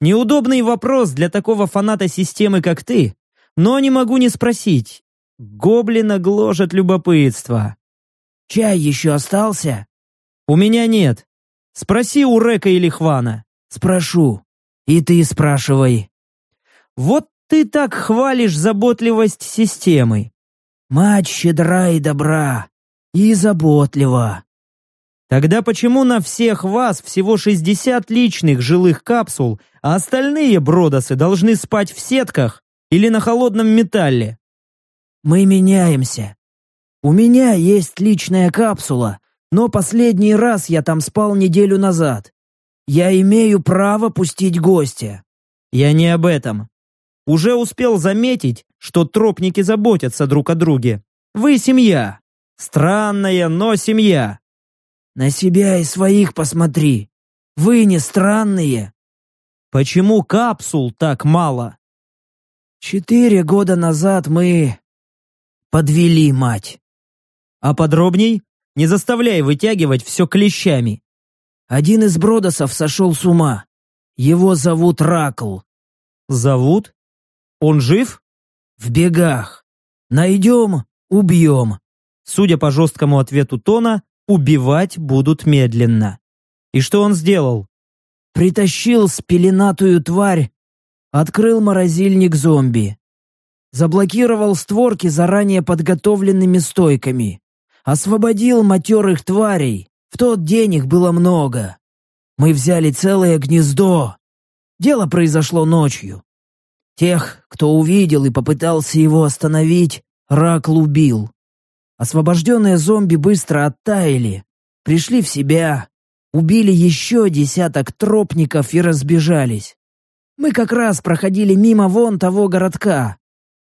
[SPEAKER 1] неудобный вопрос для такого фаната системы, как ты, но не могу не спросить. Гоблина гложет любопытство.
[SPEAKER 3] Чай еще остался?
[SPEAKER 1] У меня нет. Спроси у Река или Хвана.
[SPEAKER 3] Спрошу. И ты спрашивай.
[SPEAKER 1] Вот ты так хвалишь заботливость системы.
[SPEAKER 3] Мать щедра и добра. И заботлива.
[SPEAKER 1] Тогда почему на всех вас всего 60 личных жилых капсул, а остальные бродосы должны спать в сетках или на холодном металле?
[SPEAKER 3] Мы меняемся. У меня есть личная капсула, но последний раз я там спал неделю назад. Я имею право пустить гостя.
[SPEAKER 1] Я не об этом. Уже успел заметить, что тропники заботятся друг о друге. Вы семья. Странная, но семья.
[SPEAKER 3] На себя и своих посмотри. Вы не странные.
[SPEAKER 1] Почему капсул так мало?
[SPEAKER 3] Четыре года назад мы подвели мать.
[SPEAKER 1] А подробней? Не заставляй вытягивать все клещами.
[SPEAKER 3] Один из Бродосов сошел с ума. Его зовут Ракл.
[SPEAKER 1] Зовут? Он жив?
[SPEAKER 3] В бегах. Найдем, убьем.
[SPEAKER 1] Судя по жесткому ответу Тона, убивать будут медленно. И что он сделал?
[SPEAKER 3] Притащил спеленатую тварь, открыл морозильник зомби. Заблокировал створки заранее подготовленными стойками. Освободил матерых тварей. В тот день их было много. Мы взяли целое гнездо. Дело произошло ночью. Тех, кто увидел и попытался его остановить, Ракл убил. Освобожденные зомби быстро оттаяли, пришли в себя, убили еще десяток тропников и разбежались. Мы как раз проходили мимо вон того городка.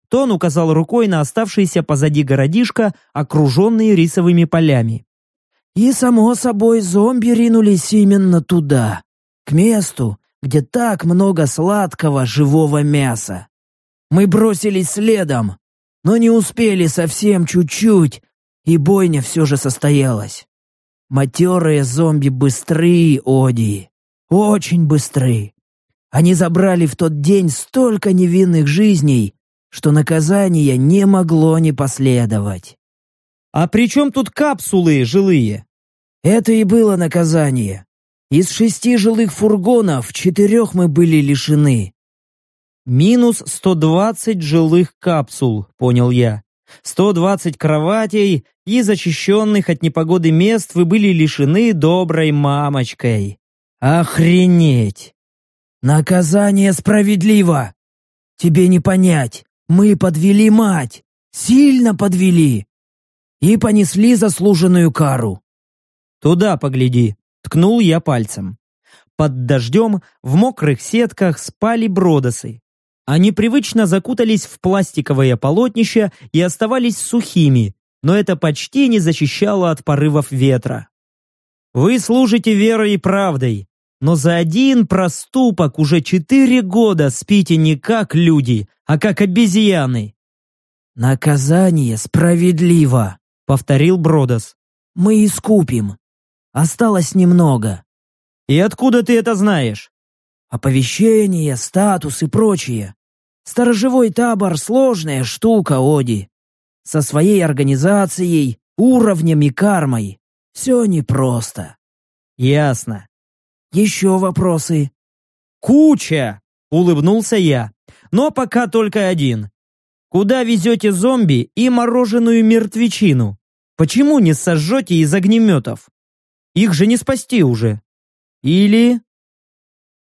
[SPEAKER 1] Тон указал рукой на оставшийся позади городишко, окруженный рисовыми полями.
[SPEAKER 3] И, само собой, зомби ринулись именно туда, к месту, где так много сладкого живого мяса. Мы бросились следом, но не успели совсем чуть-чуть, и бойня все же состоялась. Матерые зомби быстрые, Оди, очень быстрые. Они забрали в тот день столько невинных жизней, что наказание не могло не последовать.
[SPEAKER 1] «А при чем тут капсулы жилые?»
[SPEAKER 3] Это и было наказание. Из шести жилых фургонов четырех мы были лишены.
[SPEAKER 1] «Минус 120 жилых капсул», — понял я. «120 кроватей и защищенных от непогоды мест вы были лишены доброй мамочкой. Охренеть!»
[SPEAKER 3] «Наказание справедливо! Тебе не понять, мы подвели мать, сильно подвели, и понесли заслуженную кару».
[SPEAKER 1] «Туда погляди», — ткнул я пальцем. Под дождем в мокрых сетках спали бродосы. Они привычно закутались в пластиковое полотнище и оставались сухими, но это почти не защищало от порывов ветра. Вы служите верой и правдой, но за один проступок уже четыре года спите не как люди, а как обезьяны.
[SPEAKER 3] «Наказание справедливо», — повторил Бродос. «Мы искупим. Осталось немного».
[SPEAKER 1] «И откуда ты это знаешь?»
[SPEAKER 3] «Оповещение, статус и прочее. Сторожевой табор — сложная штука, Оди. Со своей организацией, уровнем и кармой. Все непросто».
[SPEAKER 1] «Ясно.
[SPEAKER 3] Еще вопросы?»
[SPEAKER 1] «Куча!» — улыбнулся я. «Но пока только один. Куда везете зомби и мороженую мертвечину? Почему не сожжете из огнеметов? Их же не спасти уже. Или...»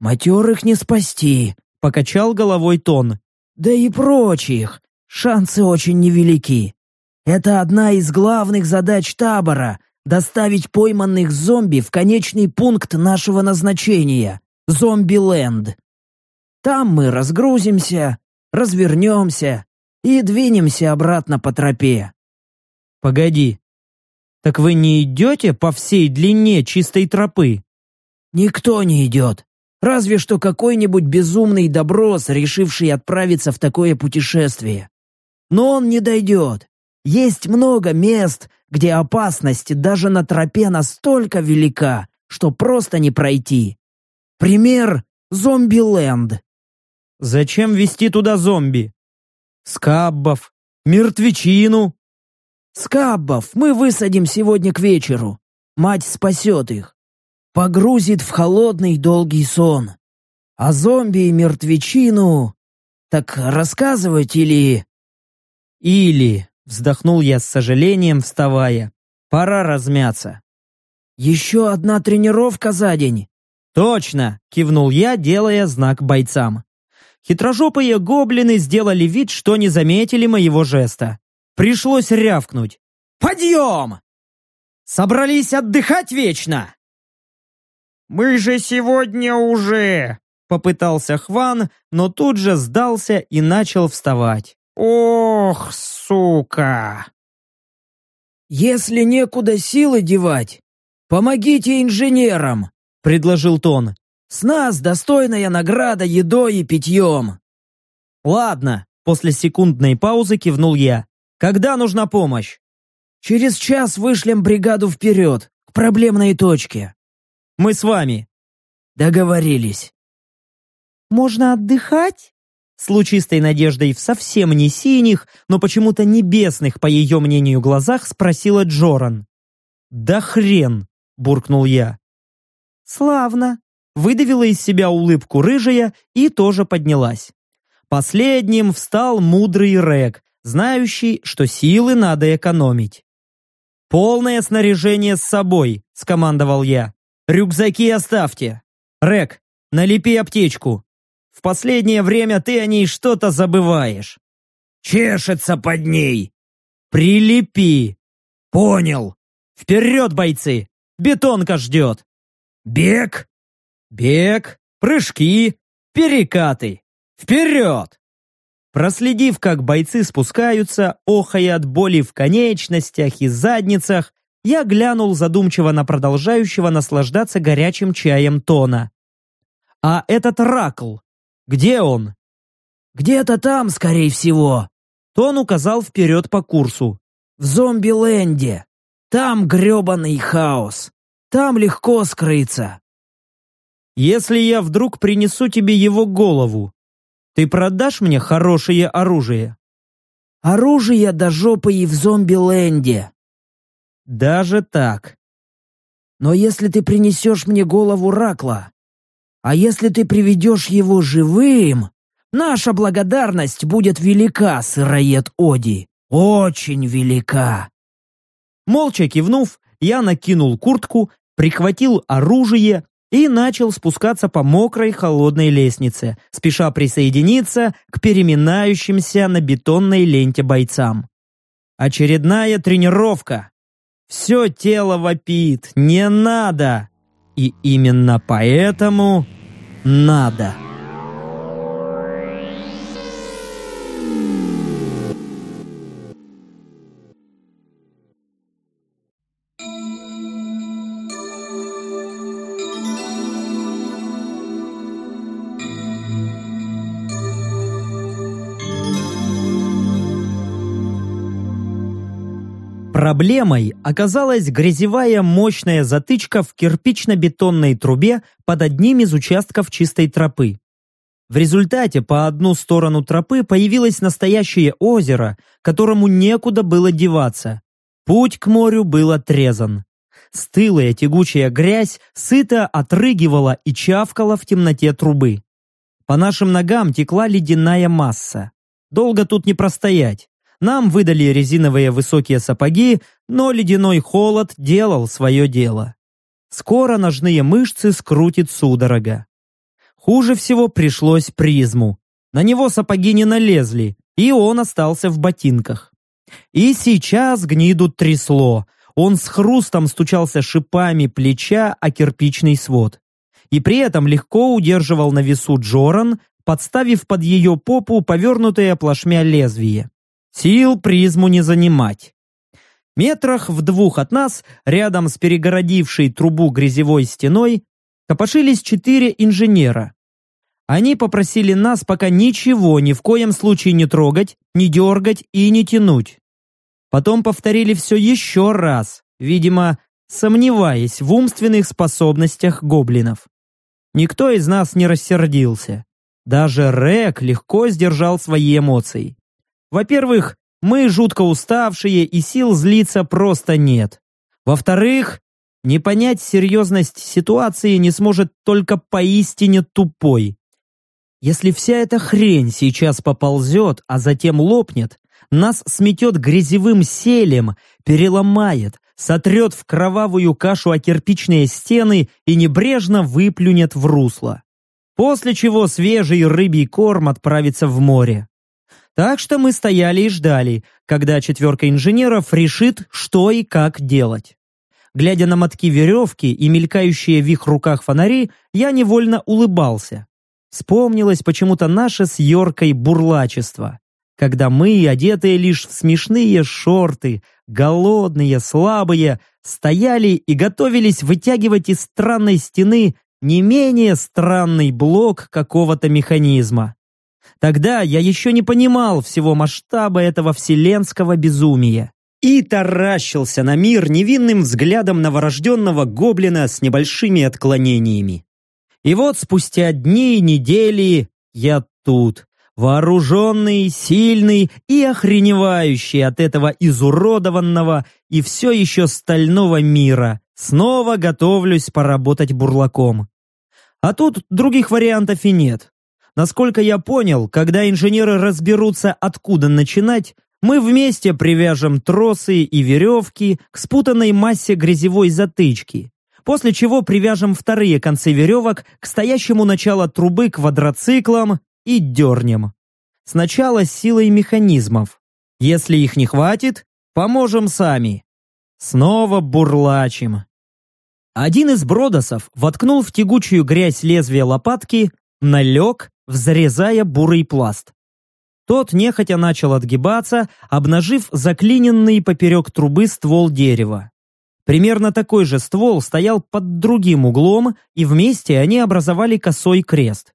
[SPEAKER 3] «Матерых не спасти», — покачал головой Тон. «Да и прочих. Шансы очень невелики. Это одна из главных задач табора доставить пойманных зомби в конечный пункт нашего назначения — Зомби-ленд. Там мы разгрузимся, развернемся и двинемся обратно по тропе.
[SPEAKER 1] Погоди, так вы не идете по всей длине чистой тропы?
[SPEAKER 3] Никто не идет. Разве что какой-нибудь безумный доброс, решивший отправиться в такое путешествие. Но он не дойдет. Есть много мест, где опасность даже на тропе настолько велика, что просто не пройти. Пример — Зомби-ленд.
[SPEAKER 1] Зачем вести туда зомби? Скаббов, мертвечину.
[SPEAKER 3] Скаббов мы высадим сегодня к вечеру. Мать спасет их. Погрузит в холодный долгий сон. А зомби и мертвечину... Так рассказывать или...
[SPEAKER 1] Или... Вздохнул я с сожалением, вставая. Пора размяться.
[SPEAKER 3] «Еще одна тренировка за день!»
[SPEAKER 1] «Точно!» — кивнул я, делая знак бойцам. Хитрожопые гоблины сделали вид, что не заметили моего жеста. Пришлось рявкнуть. «Подъем!» «Собрались отдыхать вечно!» «Мы же сегодня уже...» Попытался Хван, но тут же сдался и начал вставать. «Ох, сука!»
[SPEAKER 3] «Если некуда силы девать, помогите инженерам!» — предложил Тон. «С нас достойная награда едой и питьем!»
[SPEAKER 1] «Ладно», — после секундной паузы кивнул я. «Когда нужна помощь?»
[SPEAKER 3] «Через час вышлем бригаду вперед, к проблемной точке».
[SPEAKER 1] «Мы с вами».
[SPEAKER 3] «Договорились».
[SPEAKER 1] «Можно отдыхать?» С лучистой надеждой в совсем не синих, но почему-то небесных, по ее мнению, глазах спросила Джоран. «Да хрен!» — буркнул я. «Славно!» — выдавила из себя улыбку рыжая и тоже поднялась. Последним встал мудрый Рэг, знающий, что силы надо экономить. «Полное снаряжение с собой», — скомандовал я. «Рюкзаки оставьте. Рэг, налепи аптечку. В последнее время ты о ней что-то забываешь.
[SPEAKER 3] Чешется под ней.
[SPEAKER 1] Прилепи.
[SPEAKER 3] Понял.
[SPEAKER 1] Вперед, бойцы! Бетонка ждет.
[SPEAKER 3] Бег?
[SPEAKER 1] Бег, прыжки, перекаты. Вперед! Проследив, как бойцы спускаются, охая от боли в конечностях и задницах, я глянул задумчиво на продолжающего наслаждаться горячим чаем Тона. «А этот Ракл, где он?»
[SPEAKER 3] «Где-то там, скорее всего».
[SPEAKER 1] Тон указал вперед по курсу.
[SPEAKER 3] «В зомби-ленде. Там гребаный хаос. Там легко скрыться».
[SPEAKER 1] «Если я вдруг принесу тебе его голову, ты продашь мне хорошее оружие?»
[SPEAKER 3] «Оружие до жопы и в зомби-ленде».
[SPEAKER 1] «Даже так».
[SPEAKER 3] «Но если ты принесешь мне голову Ракла, а если ты приведешь его живым, наша благодарность будет велика, сыроед Оди. Очень велика».
[SPEAKER 1] Молча кивнув, я накинул куртку, прихватил оружие и начал спускаться по мокрой холодной лестнице, спеша присоединиться к переминающимся на бетонной ленте бойцам. Очередная тренировка. Все тело вопит, не надо. И именно поэтому надо. Проблемой оказалась грязевая мощная затычка в кирпично-бетонной трубе под одним из участков чистой тропы. В результате по одну сторону тропы появилось настоящее озеро, которому некуда было деваться. Путь к морю был отрезан. Стылая тягучая грязь сыто отрыгивала и чавкала в темноте трубы. По нашим ногам текла ледяная масса. Долго тут не простоять. Нам выдали резиновые высокие сапоги, но ледяной холод делал свое дело. Скоро ножные мышцы скрутит судорога. Хуже всего пришлось призму. На него сапоги не налезли, и он остался в ботинках. И сейчас гниду трясло. Он с хрустом стучался шипами плеча о кирпичный свод. И при этом легко удерживал на весу Джоран, подставив под ее попу повернутое плашмя лезвие. Сил призму не занимать. Метрах в двух от нас, рядом с перегородившей трубу грязевой стеной, копошились четыре инженера. Они попросили нас пока ничего ни в коем случае не трогать, не дергать и не тянуть. Потом повторили все еще раз, видимо, сомневаясь в умственных способностях гоблинов. Никто из нас не рассердился. Даже Рек легко сдержал свои эмоции. Во-первых, мы жутко уставшие и сил злиться просто нет. Во-вторых, не понять серьезность ситуации не сможет только поистине тупой. Если вся эта хрень сейчас поползет, а затем лопнет, нас сметет грязевым селем, переломает, сотрет в кровавую кашу о кирпичные стены и небрежно выплюнет в русло. После чего свежий рыбий корм отправится в море. Так что мы стояли и ждали, когда четверка инженеров решит, что и как делать. Глядя на мотки веревки и мелькающие в их руках фонари, я невольно улыбался. Вспомнилось почему-то наше с Йоркой бурлачество, когда мы, одетые лишь в смешные шорты, голодные, слабые, стояли и готовились вытягивать из странной стены не менее странный блок какого-то механизма. Тогда я еще не понимал всего масштаба этого вселенского безумия и таращился на мир невинным взглядом новорожденного гоблина с небольшими отклонениями. И вот спустя дни и недели я тут, вооруженный, сильный и охреневающий от этого изуродованного и все еще стального мира, снова готовлюсь поработать бурлаком. А тут других вариантов и нет. Насколько я понял, когда инженеры разберутся, откуда начинать, мы вместе привяжем тросы и веревки к спутанной массе грязевой затычки. после чего привяжем вторые концы веревок к стоящему начало трубы квадроциклам и дернем. Сначала силой механизмов. Если их не хватит, поможем сами. Снова бурлачим. Один из бродосов воткнул в тягучую грязь лезвие лопатки, налег, взрезая бурый пласт. Тот нехотя начал отгибаться, обнажив заклиненный поперек трубы ствол дерева. Примерно такой же ствол стоял под другим углом, и вместе они образовали косой крест.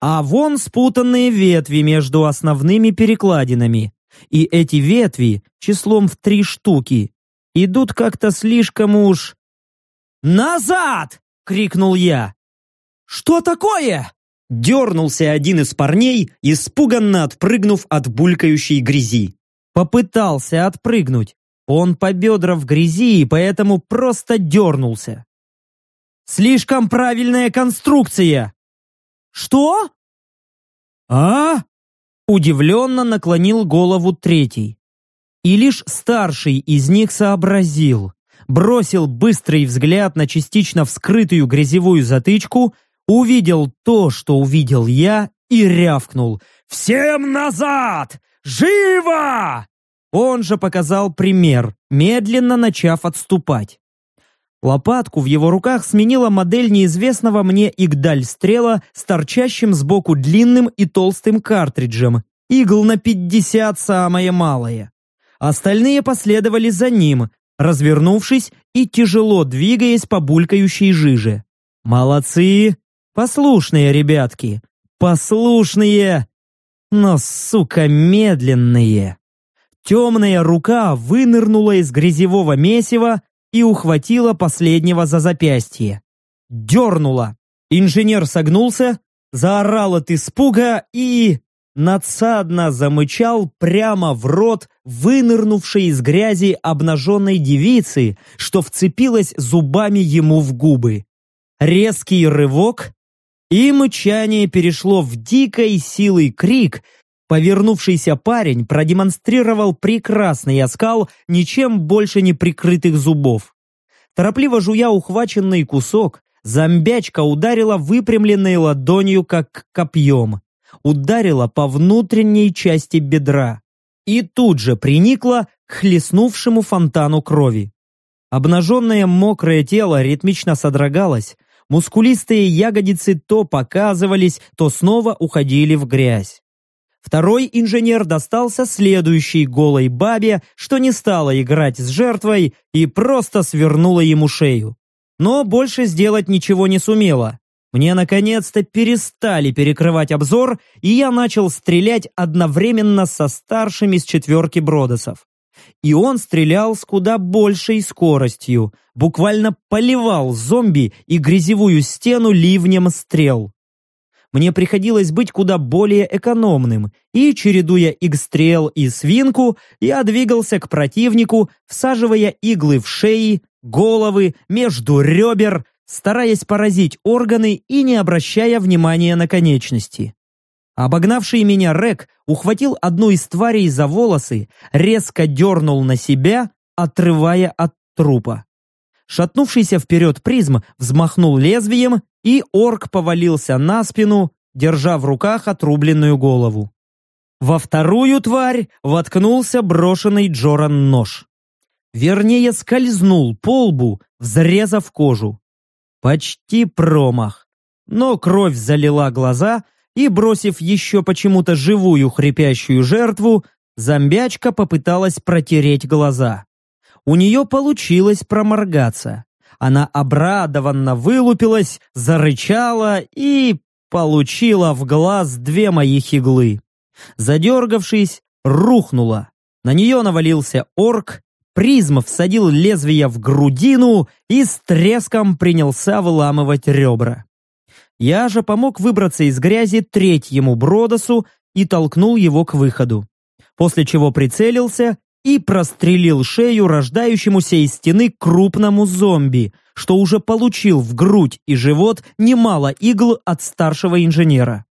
[SPEAKER 1] А вон спутанные ветви между основными перекладинами. И эти ветви, числом в три штуки, идут как-то слишком уж... «Назад!» — крикнул я. «Что такое?» Дернулся один из парней, испуганно отпрыгнув от булькающей грязи. Попытался отпрыгнуть. Он по бедра в грязи и поэтому просто дернулся. «Слишком правильная конструкция!» «Что?» «А?» Удивленно наклонил голову третий. И лишь старший из них сообразил. Бросил быстрый взгляд на частично вскрытую грязевую затычку увидел то, что увидел я, и рявкнул «Всем назад! Живо!» Он же показал пример, медленно начав отступать. Лопатку в его руках сменила модель неизвестного мне Игдаль-стрела с торчащим сбоку длинным и толстым картриджем. Игл на 50 самое малое. Остальные последовали за ним, развернувшись и тяжело двигаясь по булькающей жиже. Молодцы! Послушные ребятки, послушные, но, сука, медленные. Темная рука вынырнула из грязевого месива и ухватила последнего за запястье. Дернула. Инженер согнулся, заорал от испуга и... надсадно замычал прямо в рот вынырнувшей из грязи обнаженной девицы, что вцепилась зубами ему в губы. Резкий рывок, и мычание перешло в дикой силой крик. Повернувшийся парень продемонстрировал прекрасный оскал ничем больше не прикрытых зубов. Торопливо жуя ухваченный кусок, зомбячка ударила выпрямленной ладонью, как копьем. Ударила по внутренней части бедра. И тут же приникла к хлестнувшему фонтану крови. Обнаженное мокрое тело ритмично содрогалось, Мускулистые ягодицы то показывались, то снова уходили в грязь. Второй инженер достался следующей голой бабе, что не стала играть с жертвой и просто свернула ему шею. Но больше сделать ничего не сумела. Мне наконец-то перестали перекрывать обзор, и я начал стрелять одновременно со старшими с четверки бродосов и он стрелял с куда большей скоростью, буквально поливал зомби и грязевую стену ливнем стрел. Мне приходилось быть куда более экономным, и, чередуя игстрел и свинку, я двигался к противнику, всаживая иглы в шеи, головы, между ребер, стараясь поразить органы и не обращая внимания на конечности. Обогнавший меня Рек ухватил одну из тварей за волосы, резко дернул на себя, отрывая от трупа. Шатнувшийся вперед призм взмахнул лезвием, и орк повалился на спину, держа в руках отрубленную голову. Во вторую тварь воткнулся брошенный Джоран нож. Вернее, скользнул по лбу, взрезав кожу. Почти промах. Но кровь залила глаза, и, бросив еще почему-то живую хрипящую жертву, зомбячка попыталась протереть глаза. У нее получилось проморгаться. Она обрадованно вылупилась, зарычала и получила в глаз две моих иглы. Задергавшись, рухнула. На нее навалился орк, призм всадил лезвие в грудину и с треском принялся выламывать ребра. Я же помог выбраться из грязи третьему Бродосу и толкнул его к выходу. После чего прицелился и прострелил шею рождающемуся из стены крупному зомби, что уже получил в грудь и живот немало игл от старшего инженера.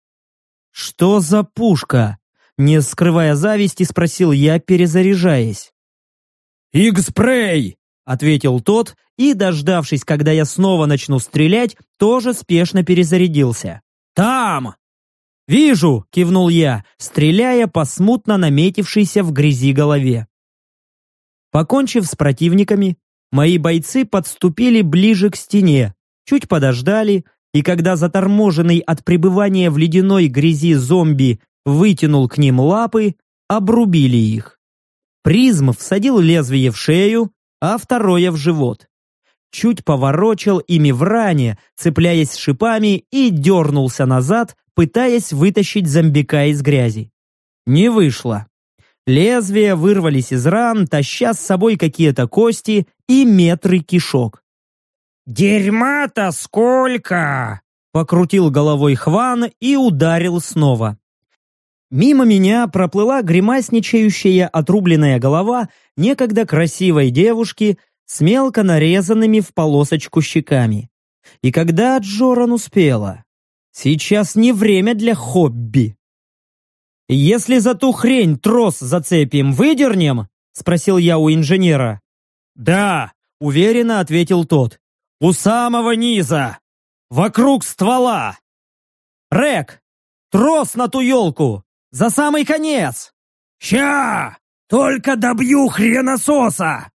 [SPEAKER 1] «Что за пушка?» Не скрывая зависти, спросил я, перезаряжаясь.
[SPEAKER 2] «Икс-спрей!»
[SPEAKER 1] Ответил тот и, дождавшись, когда я снова начну стрелять, тоже спешно перезарядился. «Там!» «Вижу!» — кивнул я, стреляя по смутно наметившейся в грязи голове. Покончив с противниками, мои бойцы подступили ближе к стене, чуть подождали, и когда заторможенный от пребывания в ледяной грязи зомби вытянул к ним лапы, обрубили их. Призм всадил лезвие в шею, а второе в живот. Чуть поворочил ими в ране, цепляясь шипами, и дернулся назад, пытаясь вытащить зомбика из грязи. Не вышло. Лезвия вырвались из ран, таща с собой какие-то кости и метры кишок.
[SPEAKER 3] «Дерьма-то сколько!»
[SPEAKER 1] Покрутил головой Хван и ударил снова. Мимо меня проплыла гримасничающая отрубленная голова некогда красивой девушки с мелко нарезанными в полосочку щеками. И когда Джоран успела? Сейчас не время для хобби. «Если за ту хрень трос зацепим, выдернем?» — спросил я у инженера.
[SPEAKER 2] «Да», —
[SPEAKER 1] уверенно ответил тот.
[SPEAKER 2] «У самого низа! Вокруг ствола!»
[SPEAKER 1] «Рек! Трос на ту елку! За самый конец!»
[SPEAKER 3] «Ща! Только добью хренососа!»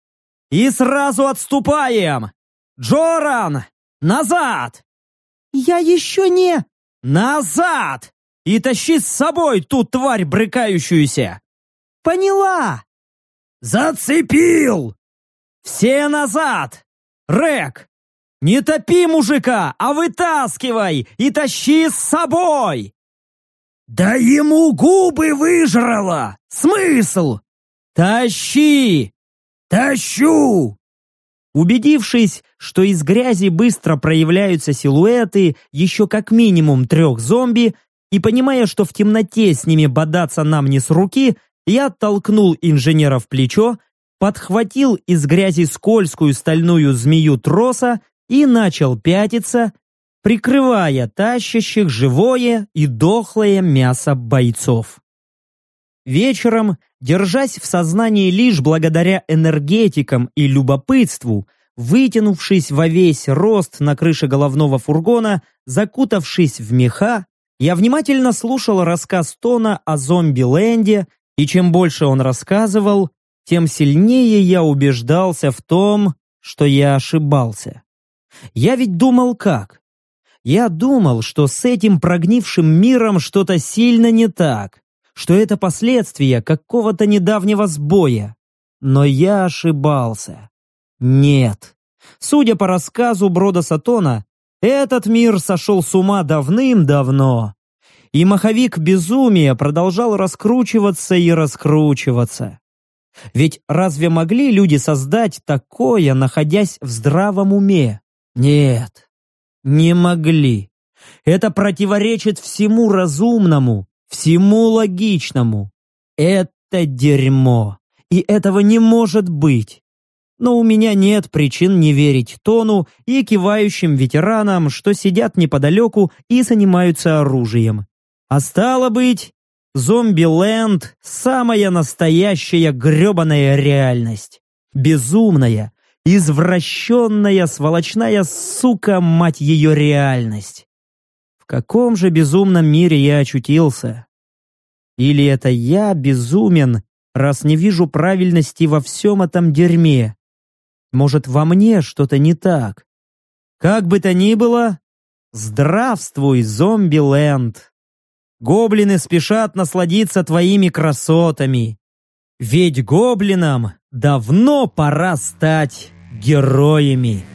[SPEAKER 1] «И сразу отступаем! Джоран! Назад!»
[SPEAKER 3] «Я еще не...»
[SPEAKER 1] «Назад! И тащи с собой ту тварь брыкающуюся!»
[SPEAKER 3] «Поняла!»
[SPEAKER 2] «Зацепил!»
[SPEAKER 1] «Все назад! Рек! Не топи мужика, а вытаскивай и тащи с собой!»
[SPEAKER 3] «Да ему губы выжрало! Смысл?»
[SPEAKER 1] «Тащи!»
[SPEAKER 3] «Тащу!»
[SPEAKER 1] Убедившись, что из грязи быстро проявляются силуэты еще как минимум трех зомби, и понимая, что в темноте с ними бодаться нам не с руки, я оттолкнул инженера в плечо, подхватил из грязи скользкую стальную змею троса и начал пятиться, прикрывая тащащих живое и дохлое мясо бойцов. Вечером, держась в сознании лишь благодаря энергетикам и любопытству, вытянувшись во весь рост на крыше головного фургона, закутавшись в меха, я внимательно слушал рассказ Тона о зомби-ленде, и чем больше он рассказывал, тем сильнее я убеждался в том, что я ошибался. Я ведь думал как? Я думал, что с этим прогнившим миром что-то сильно не так, что это последствия какого-то недавнего сбоя. Но я ошибался. Нет. Судя по рассказу Брода Сатона, этот мир сошел с ума давным-давно. И маховик безумия продолжал раскручиваться и раскручиваться. Ведь разве могли люди создать такое, находясь в здравом уме? Нет, не могли. Это противоречит всему разумному, всему логичному. Это дерьмо. И этого не может быть. Но у меня нет причин не верить Тону и кивающим ветеранам, что сидят неподалеку и занимаются оружием. А стало быть, зомби-ленд – самая настоящая гребаная реальность. Безумная, извращенная, сволочная сука, мать ее, реальность каком же безумном мире я очутился? Или это я безумен, раз не вижу правильности во всем этом дерьме? Может, во мне что-то не так? Как бы то ни было, здравствуй, зомби-ленд! Гоблины спешат насладиться твоими красотами. Ведь гоблинам давно пора стать героями.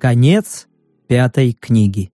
[SPEAKER 1] Конец пятой книги.